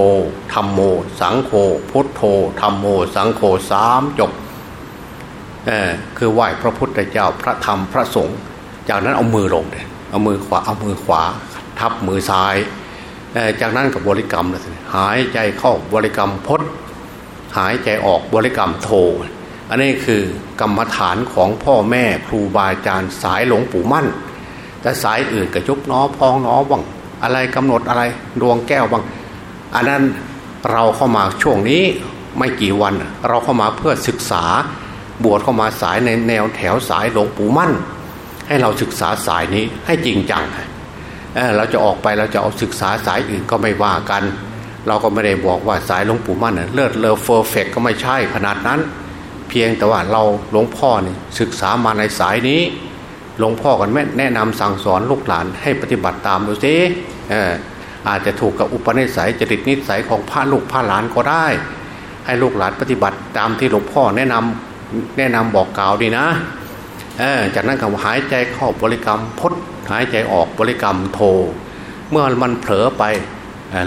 ธรรมโม สังโฆพุทโธธรรมโม สังโฆสามจบคือไหว้พระพุทธเจ้าพระธรรมพระสงฆ์จากนั้นเอามือลงเลยเอามือขวาเอามือขวา ทับมือซ้าย จากนั้นกับบริกรรมเลยหายใจเข้าบริกรรมพดหายใจออกบริกรรมโท อันนี้คือกรรมฐานของพ่อแม่ครูบาอาจารย์สายหลวงปู่มั่น แต่สายอื่นกระยุบน้อพองน้อบ้าง อะไรกำหนดอะไรดวงแก้วบาง อันนั้นเราเข้ามาช่วงนี้ไม่กี่วัน เราเข้ามาเพื่อศึกษาบวชเข้ามาสายในแนวแถวสายหลวงปู่มั่น ให้เราศึกษาสายนี้ให้จริงจังเเราจะออกไปเราจะเอาศึกษาสายอื่นก็ไม่ว่ากัน เราก็ไม่ได้บอกว่าสายหลวงปู่มั่นเลิศเลอเฟอร์เฟกก็ไม่ใช่ขนาดนั้น เพียงแต่ว่าเราหลวงพ่อนี่ศึกษามาในสายนี้ หลวงพ่อกันแม่แนะนำสั่งสอนลูกหลานให้ปฏิบัติตามดูสิอาจจะถูกกับอุปนิสัยจริตนิสัยของพระลูกพระหลานก็ได้ ให้ลูกหลานปฏิบัติตามที่หลวงพ่อแนะนำแนะนำบอกกล่าวดีนะจากนั้นก็หายใจเข้าบริกรรมพดหายใจออกบริกรรมโท เมื่อมันเผลอไป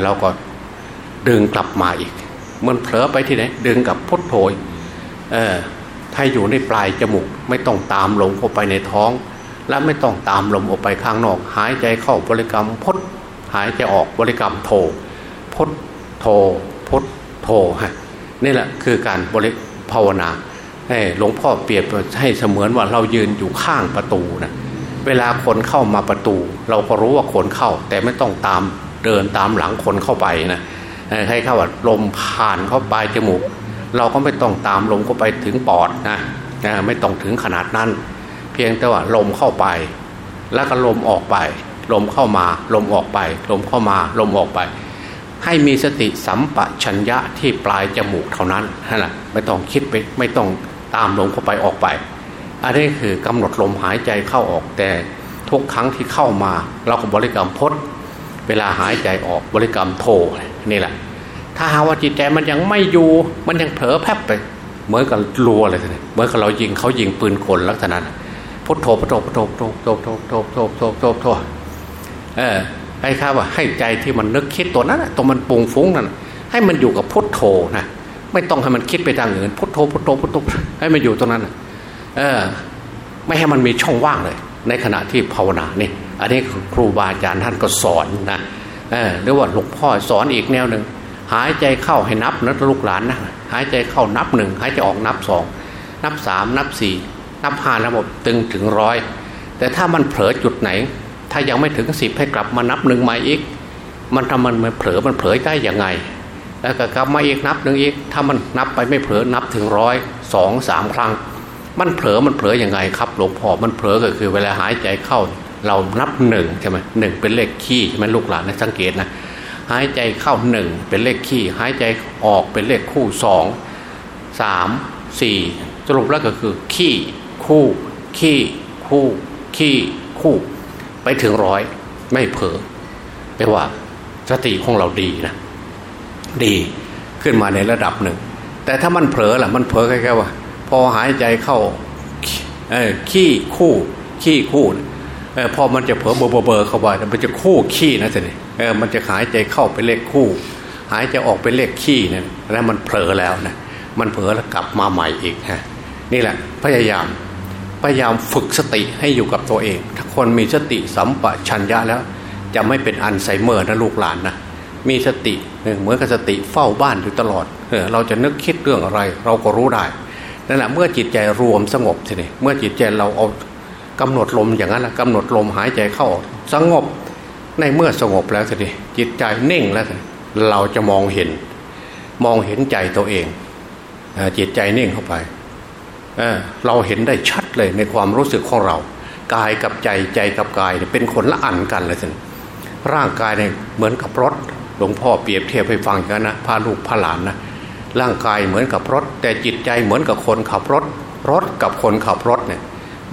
เราก็ดึงกลับมาอีก มันเผลอไปที่ไหนดึงกับพดโทยถ้อยู่ในปลายจมูกไม่ต้องตามลงเข้าไปในท้อง และไม่ต้องตามลมออกไปข้างนอก หายใจเข้าบริกรรมพดหายใจออกบริกรรมโทพดโทพดโทฮะนี่แหละคือการบริภาวนาหลวงพ่อเปรียบให้เสมือนว่าเรายืนอยู่ข้างประตูนะเวลาคนเข้ามาประตู เราก็รู้ว่าคนเข้า แต่ไม่ต้องตามเดินตามหลังคนเข้าไปนะให้เข้าว่าลมผ่านเข้าไปจมูก เราก็ไม่ต้องตามลมเข้าไปถึงปอดนะไม่ต้องถึงขนาดนั้น พียงแต่ว่าลมเข้าไป แล้วก็ลมออกไป ลมเข้ามา ลมออกไป ลมเข้ามา ลมออกไป ให้มีสติสัมปชัญญะที่ปลายจมูกเท่านั้นนั่นแหละไม่ต้องคิดไปไม่ต้องตามลมเข้าไปออกไป อันนี้คือกำหนดลมหายใจเข้าออกแต่ทุกครั้งที่เข้ามา เราก็บริกรรมพดเวลาหายใจออกบริกรรมโทนี่แหละ ถ้าหาว่าจิตใจมันยังไม่อยู่มันยังเผลอแพบไป เหมือนกับรัวเลยเหมือนกับเรายิงเขายิงปืนกลลักษณะพุทโธ พุทโธพุทโธพุทโธพุทโธพุทโธพุทโธพุทโธพุทโธเออให้ข้าว่าให้ใจที่มันนึกคิดตัวนั้นตัวมันปุงฟุ้งนั่นให้มันอยู่กับพุทโธนะไม่ต้องให้มันคิดไปทางอื่นพุทโธพุทโธพุทโธให้มันอยู่ตรงนั้นเออ ไม่ให้มันมีช่องว่างเลย ในขณะที่ภาวนานี่อันนี้ครูบาอาจารย์ท่านก็สอนนะเออหรือว่าหลวงพ่อสอนอีกแนวหนึ่งหายใจเข้าให้นับนะลูกหลานนะหายใจเข้านับหนึ่งหายใจออกนับสองนับสามนับสี่ นับห้านับหกตึงถึงร้อยแต่ถ้ามันเผลอจุดไหน ถ้ายังไม่ถึงสิบให้กลับมานับหนึ่งใหม่อีก มันทำมันมันเผลอมันเผลอได้ยังไง แล้วก็กลับมาอีกนับหนึ่งอีก ถ้ามันนับไปไม่เผลอนับถึงร้อยสองสามครั้ง มันเผลอมันเผลอยังไงครับหลวงพ่อมันเผลอก็คือเวลาหายใจเข้า เรานับหนึ่งใช่ไหมหนึ่งเป็นเลขขี้ใช่ไหมลูกหลานนะสังเกตนะหายใจเข้าหนึ่งเป็นเลขขี้หายใจออกเป็นเลขคู่สองสามสี่สรุปแล้วก็คือขี้ คู่ ขี้คู่ ขี้คู่ ไปถึงร้อยไม่เผลอแปลว่าสติของเราดีนะ ดีขึ้นมาในระดับหนึ่ง แต่ถ้ามันเผลอล่ะ มันเผลอแค่ว่า พอหายใจเข้าขี้คู่ ขี้คู่พอมันจะเผลอเบอร์เบอร์เข้าไปมันจะคู่ขี้นะสิเออมันจะหายใจเข้าไปเลขคู่ หายใจออกไปเลขขี้เนี่ยแล้วมันเผลอแล้วนะมันเผลอแล้วกลับมาใหม่อีกฮะนี่แหละพยายาม พยายามฝึกสติให้อยู่กับตัวเอง ถ้าคนมีสติสัมปชัญญะแล้ว จะไม่เป็นอัลไซเมอร์นะลูกหลานนะมีสติเหมือนกับสติเฝ้าบ้านอยู่ตลอดเออเราจะนึกคิดเรื่องอะไร เราก็รู้ได้นั่นแหละเมื่อจิตใจรวมสงบทีนี้เมื่อจิตใจเราเอากำหนดลมอย่างนั้นละกำหนดลมหายใจเข้าสงบในเมื่อสงบแล้วทีนี้จิตใจนิ่งแล้วเราจะมองเห็น มองเห็นใจตัวเองจิตใจนิ่งเข้าไปเเราเห็นได้ชัด เลยในความรู้สึกของเรา กายกับใจใจกับกายเป็นคนละอันกันเลยสิร่างกายเนี่ยเหมือนกับรถหลวงพ่อเปรียบเทียบให้ฟังกันนะพาลูกพาหลานนะร่างกายเหมือนกับรถ แต่จิตใจเหมือนกับคนขับรถ รถกับคนขับรถเนี่ย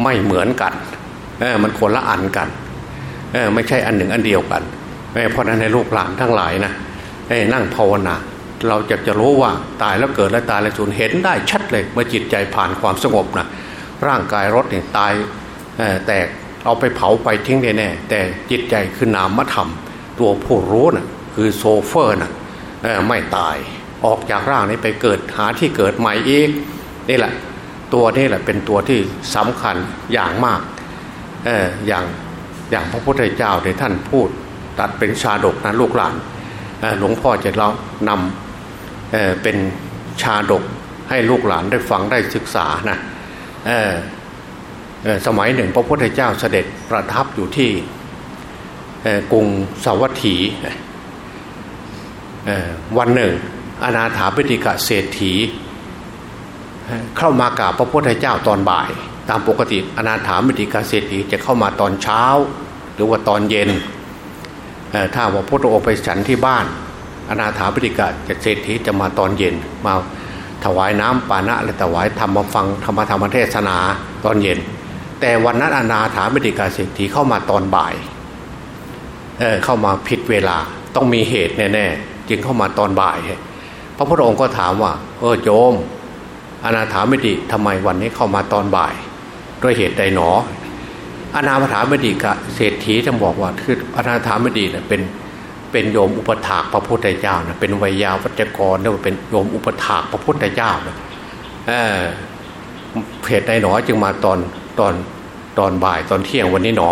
ไม่เหมือนกันเออมันคนละอันกันเออไม่ใช่อันหนึ่งอันเดียวกันเพราะนั้นในลูกหลานทั้งหลายนะนั่งภาวนา เราจะจะรู้ว่าตายแล้วเกิดและตายแล้วสูญเห็นได้ชัดเลยเมื่อจิตใจผ่านความสงบนะ ร่างกายรถเนี่ยตายแตกเอาไปเผาไปทิ้งแน่แต่จิตใจคือนามธรรม ตัวผู้รู้นะ่ะคือโซเฟอร์นะ่ะไม่ตายออกจากร่างนี้ไปเกิดหาที่เกิดใหม่อีกนี่แหละ ตัวนี้แหละเป็นตัวที่สำคัญอย่างมากเอออย่างอย่างพระพุทธเจ้าในท่านพูด ตัดเป็นชาดกนะลูกหลานหลวงพ่อจะเรานำเเป็นชาดกให้ลูกหลานได้ฟังได้ศึกษานะ สมัยหนึ่ง พระพุทธเจ้าเสด็จประทับอยู่ที่กรุงสาวัตถีวันหนึ่ง อนาถาปิฎกเศรษฐี เข้ามากราบพระพุทธเจ้าตอนบ่าย ตามปกติอนาถาปิฎกเศรษฐีจะเข้ามาตอนเช้า หรือว่าตอนเย็นถ้าว่าพระองค์ไปฉันที่บ้าน อนาถาปิฎกเศรษฐีจะมาตอนเย็นมา ถวายน้ำปานะและถวายธรรมฟังธรรมธรรมเทศนาตอนเย็น แต่วันนั้นอนาถาปิฎกเศรษฐีเข้ามาตอนบ่ายเเข้ามาผิดเวลาต้องมีเหตุแน่ๆจึงเข้ามาตอนบ่าย พระพุทธองค์ก็ถามว่า เออโยมอนาถามิติทำไมวันนี้เข้ามาตอนบ่าย ด้วยเหตุใดหนออนาถามิติกะเศรษฐีท่านบอกว่าคืออนาถามิติเน่ยเป็น เป็นโยมอุปถากพระพุทธเจ้านะเป็นวิยาวัจกรเรียกว่าเป็นโยมอุปถากพระพุทธเจ้านะเออเหตุใดหนอจึงมาตอนตอนตอนบ่ายตอนเที่ยงวันนี้หนอ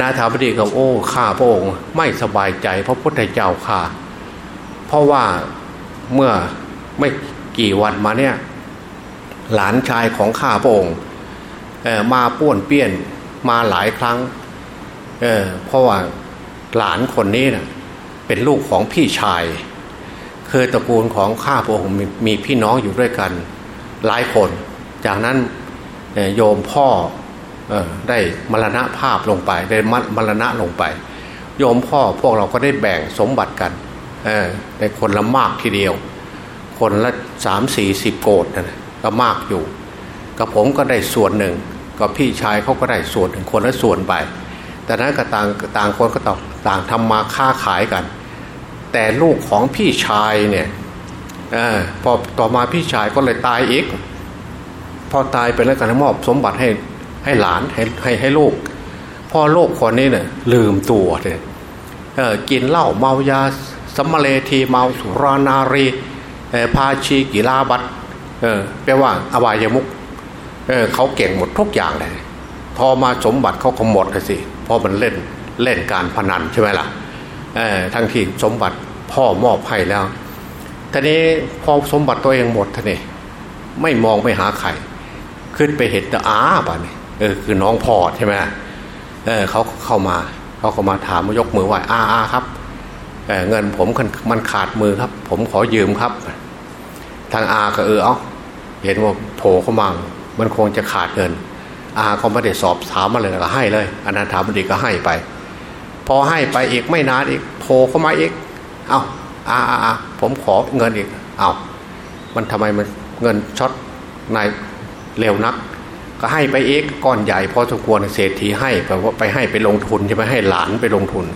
นาถามิติก็โอ้ข้าพระองค์ไม่สบายใจพระพุทธเจ้าข้าเพราะว่าเมื่อไม่กี่วันมาเนี่ย หลานชายของข้าพระองค์มาป้วนเปี้ยนมาหลายครั้ง เออเพราะว่า หลานคนนี้นะเป็นลูกของพี่ชาย เคยตระกูลของข้าพระองค์มีพี่น้องอยู่ด้วยกันหลายคน จากนั้นโยมพ่อได้มรณะภาพลงไป ได้มรณะลงไป โยมพ่อพวกเราก็ได้แบ่งสมบัติกันในคนละมากทีเดียว คนละสามสี่สิบโกดนะก็มากอยู่กับผมก็ได้ส่วนหนึ่งกับพี่ชายเขาก็ได้ส่วนหนึ่งคนละส่วนไป แต่นั้นก็ต่างต่างคนก็ต่างต่างทำมาค้าขายกัน แต่ลูกของพี่ชายเนี่ยอพอต่อมาพี่ชายก็เลยตายอีก พอตายไปแล้วกันมอบสมบัติให้ให้หลานให้ให้ให้ลูกพ่อลูกคนนี้เนี่ยลืมตัวเลยกินเหล้าเมายาสมเลทีเมาสุรานารีพาชีกิลาบัตแปลว่าอบายมุกเเขาเก่งหมดทุกอย่างเลย พอมาสมบัติเขาก็หมดเลยสิ เพราะมันเล่นเล่นการพนันใช่ไหมล่ะทั้งที่สมบัติพ่อมอบให้แล้วทีนี้พอสมบัติตัวเองหมดท่านี่ไม่มองไม่หาใครขึ้นไปเห็นแต่อาบ่ะนี่เออคือน้องพ่อใช่ไหมเออเขาเข้ามาเขาเข้ามาถามยกมือไหว้อาอาครับเเงินผมมันขาดมือครับ ผมขอยืมครับ ทางอาก็เออเอาเห็นว่าโผล่เข้ามามันคงจะขาดเงิน อาเขาไม่ได้สอบถามมาเลยก็ให้เลยอนันถามบดีก็ให้ไป พอให้ไปอีกไม่นานอีกโผล่เข้ามาอีกเอาอาอาอาผมขอเงินอีกเอามันทำไมมันเงินช็อตนายเร็วนัก ก็ให้ไปอีกก้อนใหญ่พอสมควรเศรษฐีให้ไปว่าไปให้ไปลงทุนใช่ไหมให้หลานไปลงทุน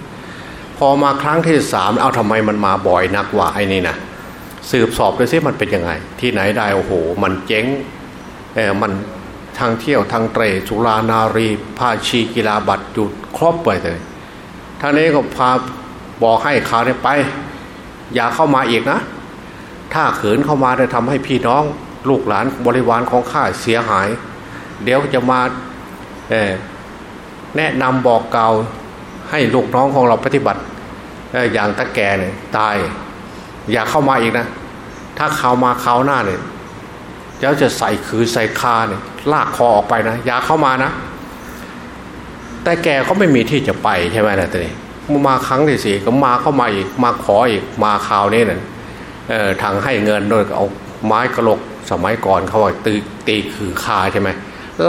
พอมาครั้งที่สามเอาทำไมมันมาบ่อยนักว่าไอ้นี่นะสืบสอบดูซิมันเป็นยังไง ที่ไหนได้โอ้โห มันเจ๊งเออมัน ทางเที่ยวทางเตรสุรานารีพาชีกีฬาบัตรอยู่ครบไปเลยท่านนี้ก็พาบอกให้ข่าวนี้ไป อย่าเข้ามาอีกนะ ถ้าเขินเข้ามาจะทำให้พี่น้องลูกหลานบริวารของข้าเสียหาย เดี๋ยวจะมาแนะนำบอกกล่าวให้ลูกน้องของเราปฏิบัติอย่างตะแกเนี่ยตาย อย่าเข้ามาอีกนะ ถ้าเข้ามาเข้าหน้าเนี่ยเดี๋ยวจะใส่คือใส่คาเนี่ย ลากคอออกไปนะอย่าเข้ามานะ แต่แกก็ไม่มีที่จะไปใช่ไหมล่ะตอนนี้มาครั้งที่สี่ก็มาเข้ามาอีกมาขออีกมาคราวนี้นี่ยทางให้เงินโดยเอาไม้กระโหลกสมัยก่อนเขาว่าตีตีคือคาใช่ไหม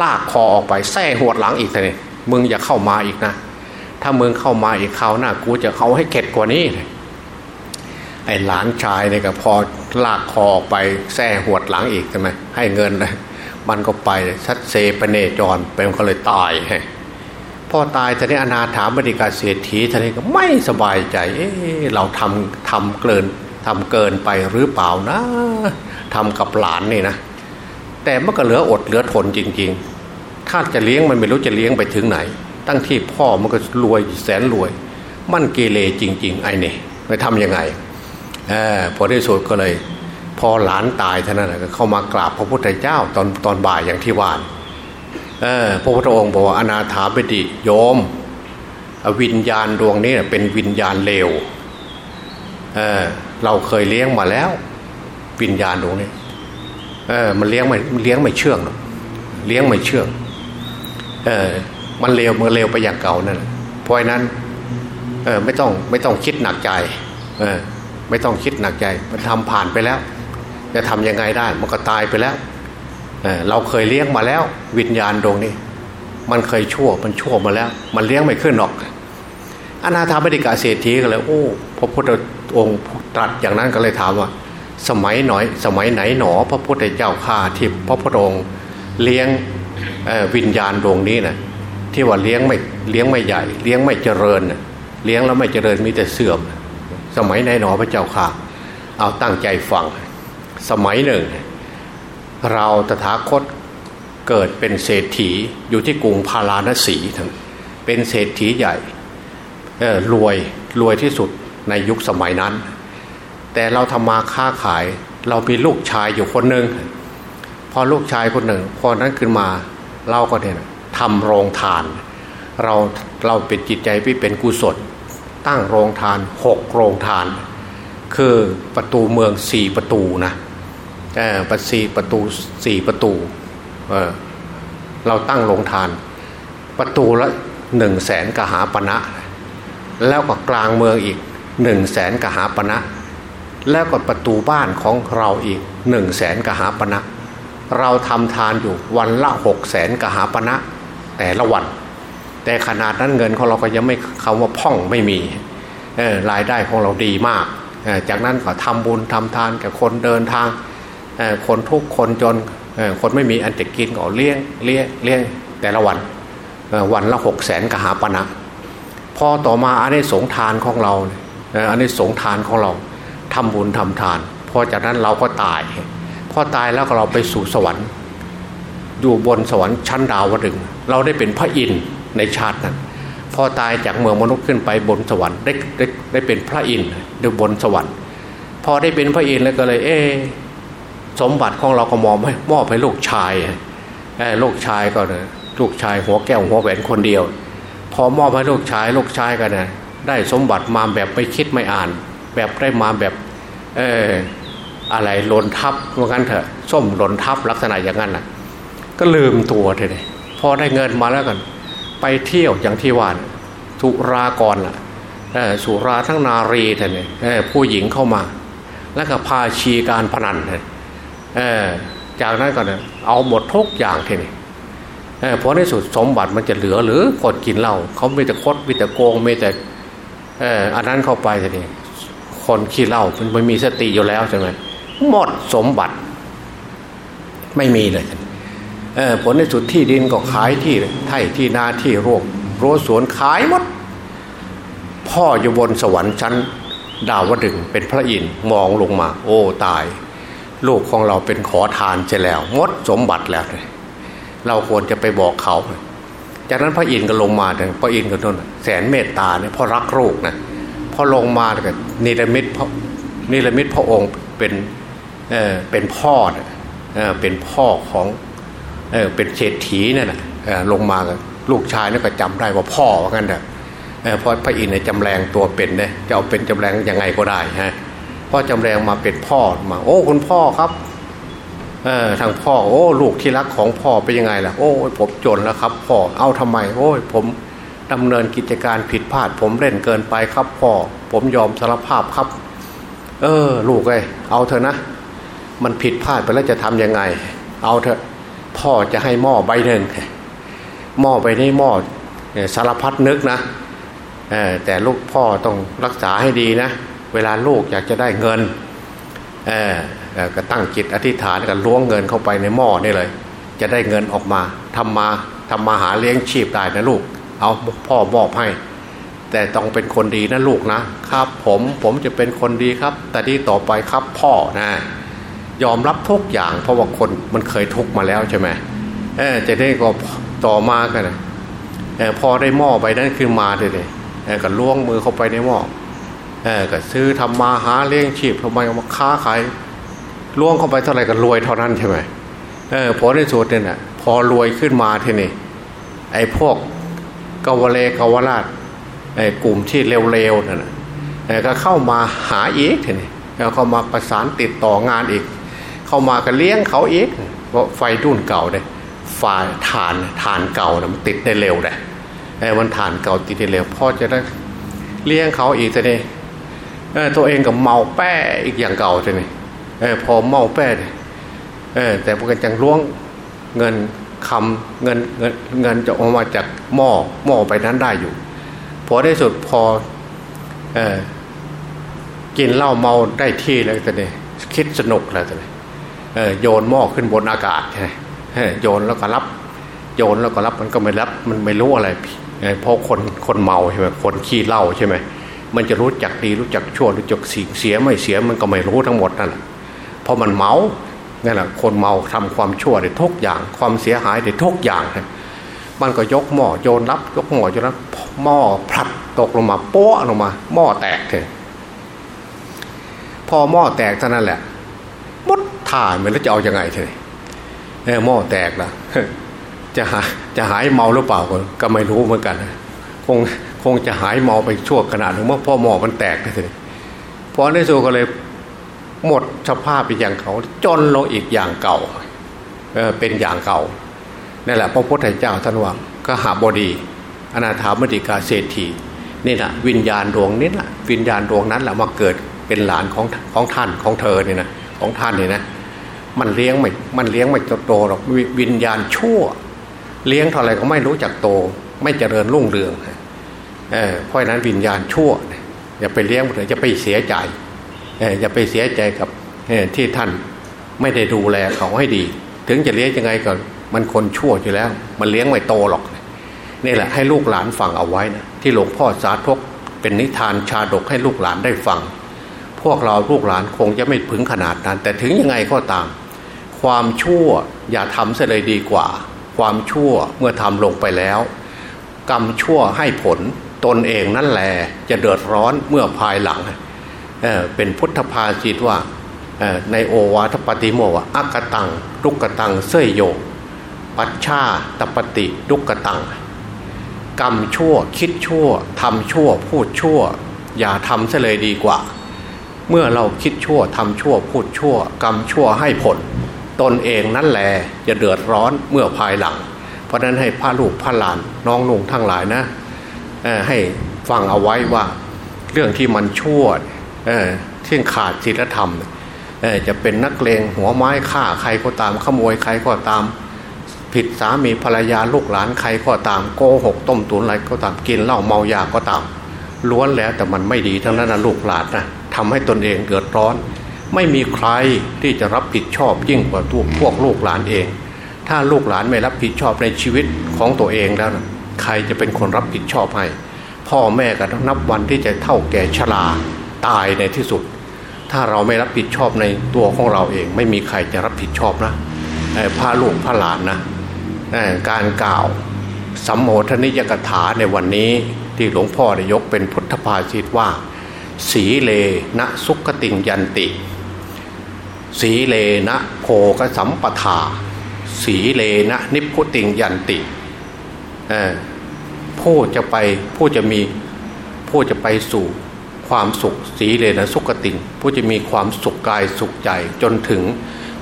ลากคอออกไปแส้หัวหลังอีกเลยมึงอย่าเข้ามาอีกนะ ถ้ามึงเข้ามาอีกคราวหน้ากูจะเขาให้เข็ดกว่านี้ไอ้หลานชายเนี่ยก็พอลากคอออกไปแส้หัวหลังอีกใช่ไหมให้เงินเลย มันก็ไปชัดเซปเนจรเป็นก็เลยตายพ่อตายท่านี้อนาถามบริการเศรษฐีท่านี้ก็ไม่สบายใจ เออเราทำทำเกินทำเกินไปหรือเปล่านะทำกับหลานนี่นะ แต่มันก็เหลืออดเหลือทนจริง ๆ ถ้าจะเลี้ยงมันไม่รู้จะเลี้ยงไปถึงไหน ตั้งที่พ่อมันก็รวยแสนรวย มันเกเรจริง ๆ ไอ้นี่ไปทำยังไงอพอได้สุดก็เลย พอหลานตายเท่านั้นก็เข้ามากราบพระพุทธเจ้าตอนตอนบ่ายอย่างที่วานพระพุทธองค์บอกว่าอนาถาบดิโยม วิญญาณดวงนี้เป็นวิญญาณเลวเเราเคยเลี้ยงมาแล้ว วิญญาณดวงนี้เออมันเลี้ยงไม่เลี้ยงไม่เชื่องเลี้ยงไม่เชื่องเออมันเลวมันเลวไปอย่างเก่านั่นเพราะนั้นเออไม่ต้องไม่ต้องคิดหนักใจเออไม่ต้องคิดหนักใจ มันทำผ่านไปแล้ว จะทำยังไงได้ มันก็ตายไปแล้วเเราเคยเลี้ยงมาแล้ว วิญญาณดวงนี้ มันเคยชั่วมันชั่วมาแล้ว มันเลี้ยงไม่ขึ้นหรอก อนาถาบดิกาเศรษฐีก็เลยโอ้พระพุทธองค์ตรัสอย่างนั้นก็เลยถามว่า สมัยหน่อย สมัยไหนหนอ พระพุทธเจ้าข้าที่พระพุทธองค์เลี้ยงวิญญาณดวงนี้นะที่ว่าเลี้ยงไม่เลี้ยงไม่ใหญ่ เลี้ยงไม่เจริญเลี้ยงแล้วไม่เจริญมีแต่เสื่อม สมัยไหนหนอพระเจ้าข้าเอาตั้งใจฟัง สมัยหนึ่ง เราตถาคตเกิดเป็นเศรษฐีอยู่ที่กรุงพาราณสีเป็นเศรษฐีใหญ่รวยรวยที่สุดในยุคสมัยนั้น แต่เราทำมาค้าขายเรามีลูกชายอยู่คนหนึ่งพอลูกชายคนหนึ่งพอนั้นขึ้นมาเราก็เนี่ยทำโรงทาน เราเราเป็นจิตใจที่เป็นกุศล ตั้งโรงทานหกโรงทาน คือประตูเมืองสี่ประตูนะ ประสีประตูสี่ประตูเเราตั้งโรงทาน ประตูละหนึ่งแสนกหาปณะแล้วก็กลางเมืองอีกหนึ่งแสนกหาปณะแล้วก็ประตูบ้านของเราอีกหนึ่งแสนกหาปณะเราทำทานอยู่วันละหกแสนกหาปณะแต่ละวัน แต่ขนาดนั้นเงินของเราก็ยังไม่คำว่าพ่องไม่มีรายได้ของเราดีมาก จากนั้นก็ทำบุญทำทานกับคนเดินทาง คนทุกคนจนคนไม่มีอันจะกินก็เลี้ยงเลี้ยงเลี้ยงแต่ละวันวันละหกแสนกหาปณะพอต่อมาอันนี้สงทานของเราอันนี้สงทานของเราทำบุญทำทานพอจากนั้นเราก็ตายพอตายแล้วก็เราไปสู่สวรรค์ อยู่บนสวรรค์ชั้นดาวดึงเราได้เป็นพระอินทร์ในชาตินั้นพอตายจากเมืองมนุษย์ขึ้นไปบนสวรรค์ได้ได้ได้เป็นพระอินทร์อยู่บนสวรรค์ พอได้เป็นพระอินทร์แล้วก็เลย เอ๊ สมบัติของเราก็มอบให้มอบให้ลูกชายลูกชายก็เนี่ยลูกชายหัวแก้วหัวแหวนคนเดียว พอมอบให้ลูกชายลูกชายกันนะได้สมบัติมาแบบไม่คิดไม่อ่าน แบบได้มาแบบเอออะไรหล่นทับเหมือนกันเถอะส้มหล่นทับลักษณะอย่างนั้นแหละก็ลืมตัวเลยพอได้เงินมาแล้วกัน ไปเที่ยวอย่างที่วานสุรากรล่ะสุราทั้งนารีท่านเนี่ยผู้หญิงเข้ามา แล้วก็พาชีการพนันเออ จากนั้นก็เนี่ยเอาหมดทุกอย่างทีนี้เพราะในสุดสมบัติมันจะเหลือหรือคนกินเหล้าเขาไม่แต่คดไม่แต่โกงไม่แต่อันนั้นเข้าไปทีนี้คนขี้เหล้ามันไม่มีสติอยู่แล้วใช่ไหมหมดสมบัติ ไม่มีเลยผลในสุดที่ดินก็ขายที่ไถ่ที่นาที่รวงรั้วสวนขายหมด พ่ออยู่บนสวรรค์ชั้น ดาวดึงเป็นพระอินทร์มองลงมา โอ้ตาย ลูกของเราเป็นขอทานใช่แล้วหมดสมบัติแล้วเลยเราควรจะไปบอกเขา จากนั้นพระอินทร์ก็ลงมาเนี่ยพระอินทร์ก็นนแสนเมตตาเนี่ยพราะรักลูกนะพอลงมาก็นิรมิตพระนิรมิตพระองค์เป็นเออเป็นพ่อเนี่ยเออเป็นพ่อของเออเป็นเศรษฐีเนี่ยนะลงมาลูกชายนี่ก็จำได้ว่าพ่อว่ากันเถอะเพราะพระอินทร์จำแรงตัวเป็นเนี่ยจะเอาเป็นจำแรงยังไงก็ได้ฮะ พ่อจำแรงมาเป็นพ่อมา โอ้คุณพ่อครับเออทางพ่อโอ้ลูกที่รักของพ่อเป็นยังไงล่ะโอ้ผมจนแล้วครับ พ่อเอาทำไม โอ้ยผมดำเนินกิจการผิดพลาด ผมเล่นเกินไปครับพ่อ ผมยอมสารภาพครับ เออ ลูกเอ้ยเอาเถอะนะ มันผิดพลาดไปแล้วจะทํำยังไง เอาเถอะพ่อจะให้หม้อใบหนึ่งหม้อใบนี้หม้อสารพัดนึกนะแต่ลูกพ่อต้องรักษาให้ดีนะ เวลาลูกอยากจะได้เงินก็ตั้งจิตอธิษฐานกันล้วงเงินเข้าไปในหม้อนี่เลย จะได้เงินออกมาทำมาทำมาหาเลี้ยงชีพได้นะลูก เอาพ่อมอบให้ แต่ต้องเป็นคนดีนะลูกนะครับ ผมผมจะเป็นคนดีครับ แต่ที่ต่อไปครับพ่อนะ ยอมรับทุกอย่าง เพราะว่าคนมันเคยทุกมาแล้วใช่ไหมเออจะได้ก็ต่อมากันเออพอได้หม้อไปนั้นคือมาเลยเลยก็ล้วงมือเข้าไปในหม้อ ก็ซื้อทำมาหาเลี้ยงชีพทำไมมาค้าขายล้วงเข้าไปเท่าไหร่ก็รวยเท่านั้นใช่ไหมเออพอในสุดเนี่ยนะพอรวยขึ้นมาทีนี่ไอ้พวกกวเลกวราชไอ้กลุ่มที่เร็วๆนั่นนะก็เข้ามาหาอีกทีนี่แล้วเขามาประสานติดต่องานอีก เข้ามาก็เลี้ยงเขาอีกเพราะไฟดุ่นเก่าเลยไฟฐานฐานเก่านะมันติดได้เร็วเลยไอ้มันฐานเก่าติดได้เร็วพ่อจะได้เลี้ยงเขาอีกทีนี่ ตัวเองกับเมาแป้อีกอย่างเก่าทีนี่เออพอเมาแป้เออแต่พวกกันจังล้วงเงินคำเงินเงินเงินจะออกมาจากหม้อหม้อไปนั้นได้อยู่ พอได้สุดพอเออกินเหล้าเมาได้ที่แล้วแต่เนี่ยคิดสนุกแล้วแต่เนี่ยโยนหม้อขึ้นบนอากาศใช่ไหมโยนแล้วก็รับ โยนแล้วก็รับมันก็ไม่รับมันไม่รู้อะไรเพราะคนคนเมาใช่ไหมคนขี้เหล้าใช่ไหม มันจะรู้จักดีรู้จักชั่วรู้จักสิ่งเสียไม่เสียมันก็ไม่รู้ทั้งหมดนั่นแหละพราะมันเมานี่แหละคนเมาทำความชั่วได้ทุกอย่างความเสียหายได้ทุกอย่างมันก็ยกหม้อโยนรับยกหม้อโยนรับหม้อพลัดตกลงมาโป๊ะลงมาหม้อแตกเลยพอหม้อแตกเท่านั้นแหละมดถ่ายมันแล้วจะเอาอยัางไงเธอหม้อแตกล้วจะหาจะหายเมาหรือเปล่าก็ไม่รู้เหมือนกัน คง งจะหายเมาไปชั่วขนาดนึงเมื่อพ่อหมอมันแตกเลยพอในสุดก็เลยหมดสภาพไปอย่างเขาจนลงอีกอย่างเก่าเเป็นอย่างเก่านั่นแหละพระพุทธเจ้าท่านว่าก็หาบดี อนาถามติกาเศรษฐีนี่แหละวิญญาณดวงนี้แหละวิญญาณดวงนั้นแหละมาเกิดเป็นหลานของของท่านของเธอเนี่ยนะของท่านเนี่ยนะมันเลี้ยงไม่มันเลี้ยงไม่โตหรอกวิญญาณชั่ว เลี้ยงเท่าไรก็ไม่รู้จักโต ไม่เจริญรุ่งเรือง เเพราะนั้นวิญญาณชั่ว อย่าไปเลี้ยงเลยจะไปเสียใจอย่าไปเสียใจกับที่ท่านไม่ได้ดูแลเขาให้ดี ถึงจะเลี้ยงยังไงก็มันคนชั่วอยู่แล้ว มันเลี้ยงไม่โตหรอกนี่แหละให้ลูกหลานฟังเอาไว้นะที่หลวงพ่อสาธกเป็นนิทานชาดกให้ลูกหลานได้ฟัง พวกเราลูกหลานคงจะไม่พึงขนาดนั้น แต่ถึงยังไงก็ตาม ความชั่วอย่าทำเสียเลยดีกว่า ความชั่วเมื่อทำลงไปแล้ว กรรมชั่วให้ผล ตนเองนั่นแหละจะเดือดร้อนเมื่อภายหลังเป็นพุทธภาษิตว่าในโอวาทปฏิโมวะอักตังลุกตังเสยโย ปัชชาตปฏิลุกตัง กรรมชั่วคิดชั่วทำชั่วพูดชั่ว อย่าทำเสเลยดีกว่า เมื่อเราคิดชั่วทำชั่วพูดชั่ว กรรมชั่วให้ผล ตนเองนั่นแหละจะเดือดร้อนเมื่อภายหลัง เพราะนั้นให้พระลูกพระหลานน้องนุ่งทั้งหลายนะ ให้ฟังเอาไว้ว่าเรื่องที่มันชั่วที่ขาดศีลธรรมจะเป็นนักเลงหัวไม้ฆ่าใครก็ตามขโมยใครก็ตาม ผิดสามีภรรยาลูกหลานใครก็ตามโกหกต้มตุ๋นอะไรก็ตามกินเหล้าเมายาก็ตาม ล้วนแล้วแต่มันไม่ดีทั้งนั้นนะลูกหลานนะทำให้ตนเองเดือดร้อน ไม่มีใครที่จะรับผิดชอบยิ่งกว่าตัวพวกลูกหลานเอง ถ้าลูกหลานไม่รับผิดชอบในชีวิตของตัวเองแล้วนะ ใครจะเป็นคนรับผิดชอบให้ พ่อแม่ก็ต้องนับวันที่จะเท่าแก่ชราตายในที่สุด ถ้าเราไม่รับผิดชอบในตัวของเราเอง ไม่มีใครจะรับผิดชอบนะพาลูกพาหลานนะการกล่าวสัมโมทนิยกถาในวันนี้ที่หลวงพ่อได้ยกเป็นพุทธภาษิตว่า สีเลนะสุขติงยันติ สีเลนะโพกสัมปทา สีเลนะนิพุติงยันติ ผู้จะไปผู้จะมีผู้จะไปสู่ความสุขสีเลนะสุขติงผู้จะมีความสุขกายสุขใจจนถึง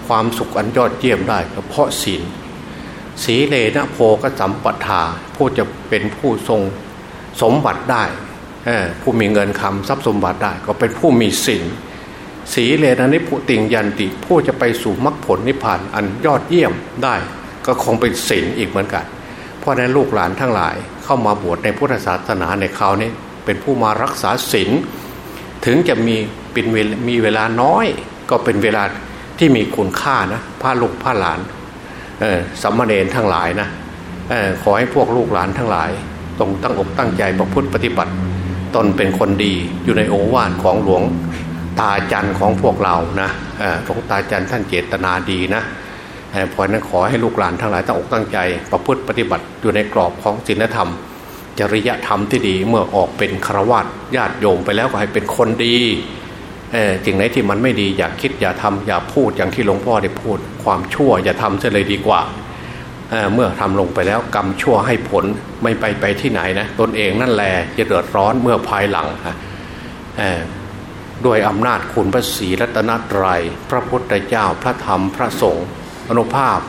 ความสุขอันยอดเยี่ยมได้ก็เพราะศีลสีเลนะโพกสัมปทาผู้จะเป็นผู้ทรงสมบัติได้ผู้มีเงินคำทรัพย์สมบัติได้ ก็เป็นผู้มีศีลสีเลนะนิพุติงยันติ ผู้จะไปสู่มรรคผลนิพพานอันยอดเยี่ยมได้ ก็คงเป็นศีลอีกเหมือนกัน เพราะนั้นลูกหลานทั้งหลายเข้ามาบวชในพุทธศาสนาในคราวนี้ เป็นผู้มารักษาศีลถึงจะมีเป็นมีเวลาน้อย ก็เป็นเวลาที่มีคุณค่านะผ้าลูกผ้าหลานสัมมาเนนทั้งหลายนะออขอให้พวกลูกหลานทั้งหลายต้องตั้งอกตั้งใจประพฤติปฏิบัติ ตนเป็นคนดีอยู่ในโอวาทของหลวงตาจันของพวกเรานะหลวงตาจันท่านเจตนาดีนะ เพราะนั้นขอให้ลูกหลานทั้งหลายตั้งอกตั้งใจ ประพฤติปฏิบัติอยู่ในกรอบของศีลธรรม จริยธรรมที่ดีเมื่อออกเป็นฆราวาสญาติโยมไปแล้วก็ให้เป็นคนดีจริงไหนที่มันไม่ดีอย่าคิดอย่าทำอย่าพูดอย่างที่หลวงพ่อได้พูด ความชั่วอย่าทำเสเลยดีกว่าเเมื่อทำลงไปแล้วกรรมชั่วให้ผลไม่ไปไปที่ไหนนะตนเองนั่นแหละจะเดือดร้อนเมื่อภายหลังด้วยอำนาจคุณพระศรีรัตนตรยัยพระพุทธเจ้าพระธรรมพระสงฆ์ อนุภาพ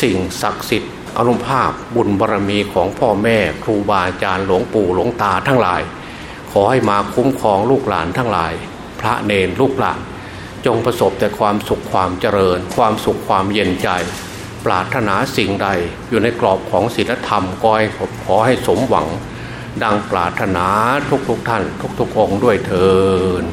สิ่งศักดิ์สิทธิ์อนุภาพบุญบารรมีของพ่อแม่ครูบาอาจารย์หลวงปู่หลวงตาทั้งหลาย ขอให้มาคุ้มครองลูกหลานทั้งหลาย พระเนรลูกหลาน จงประสบแต่ความสุขความเจริญ ความสุขความเย็นใจ ปรารถนาสิ่งใดอยู่ในกรอบของศีลธรรมก็ให้ขอให้สมหวัง ดังปรารถนาทุกๆทท่าน ทุกๆองค์ด้วยเถิด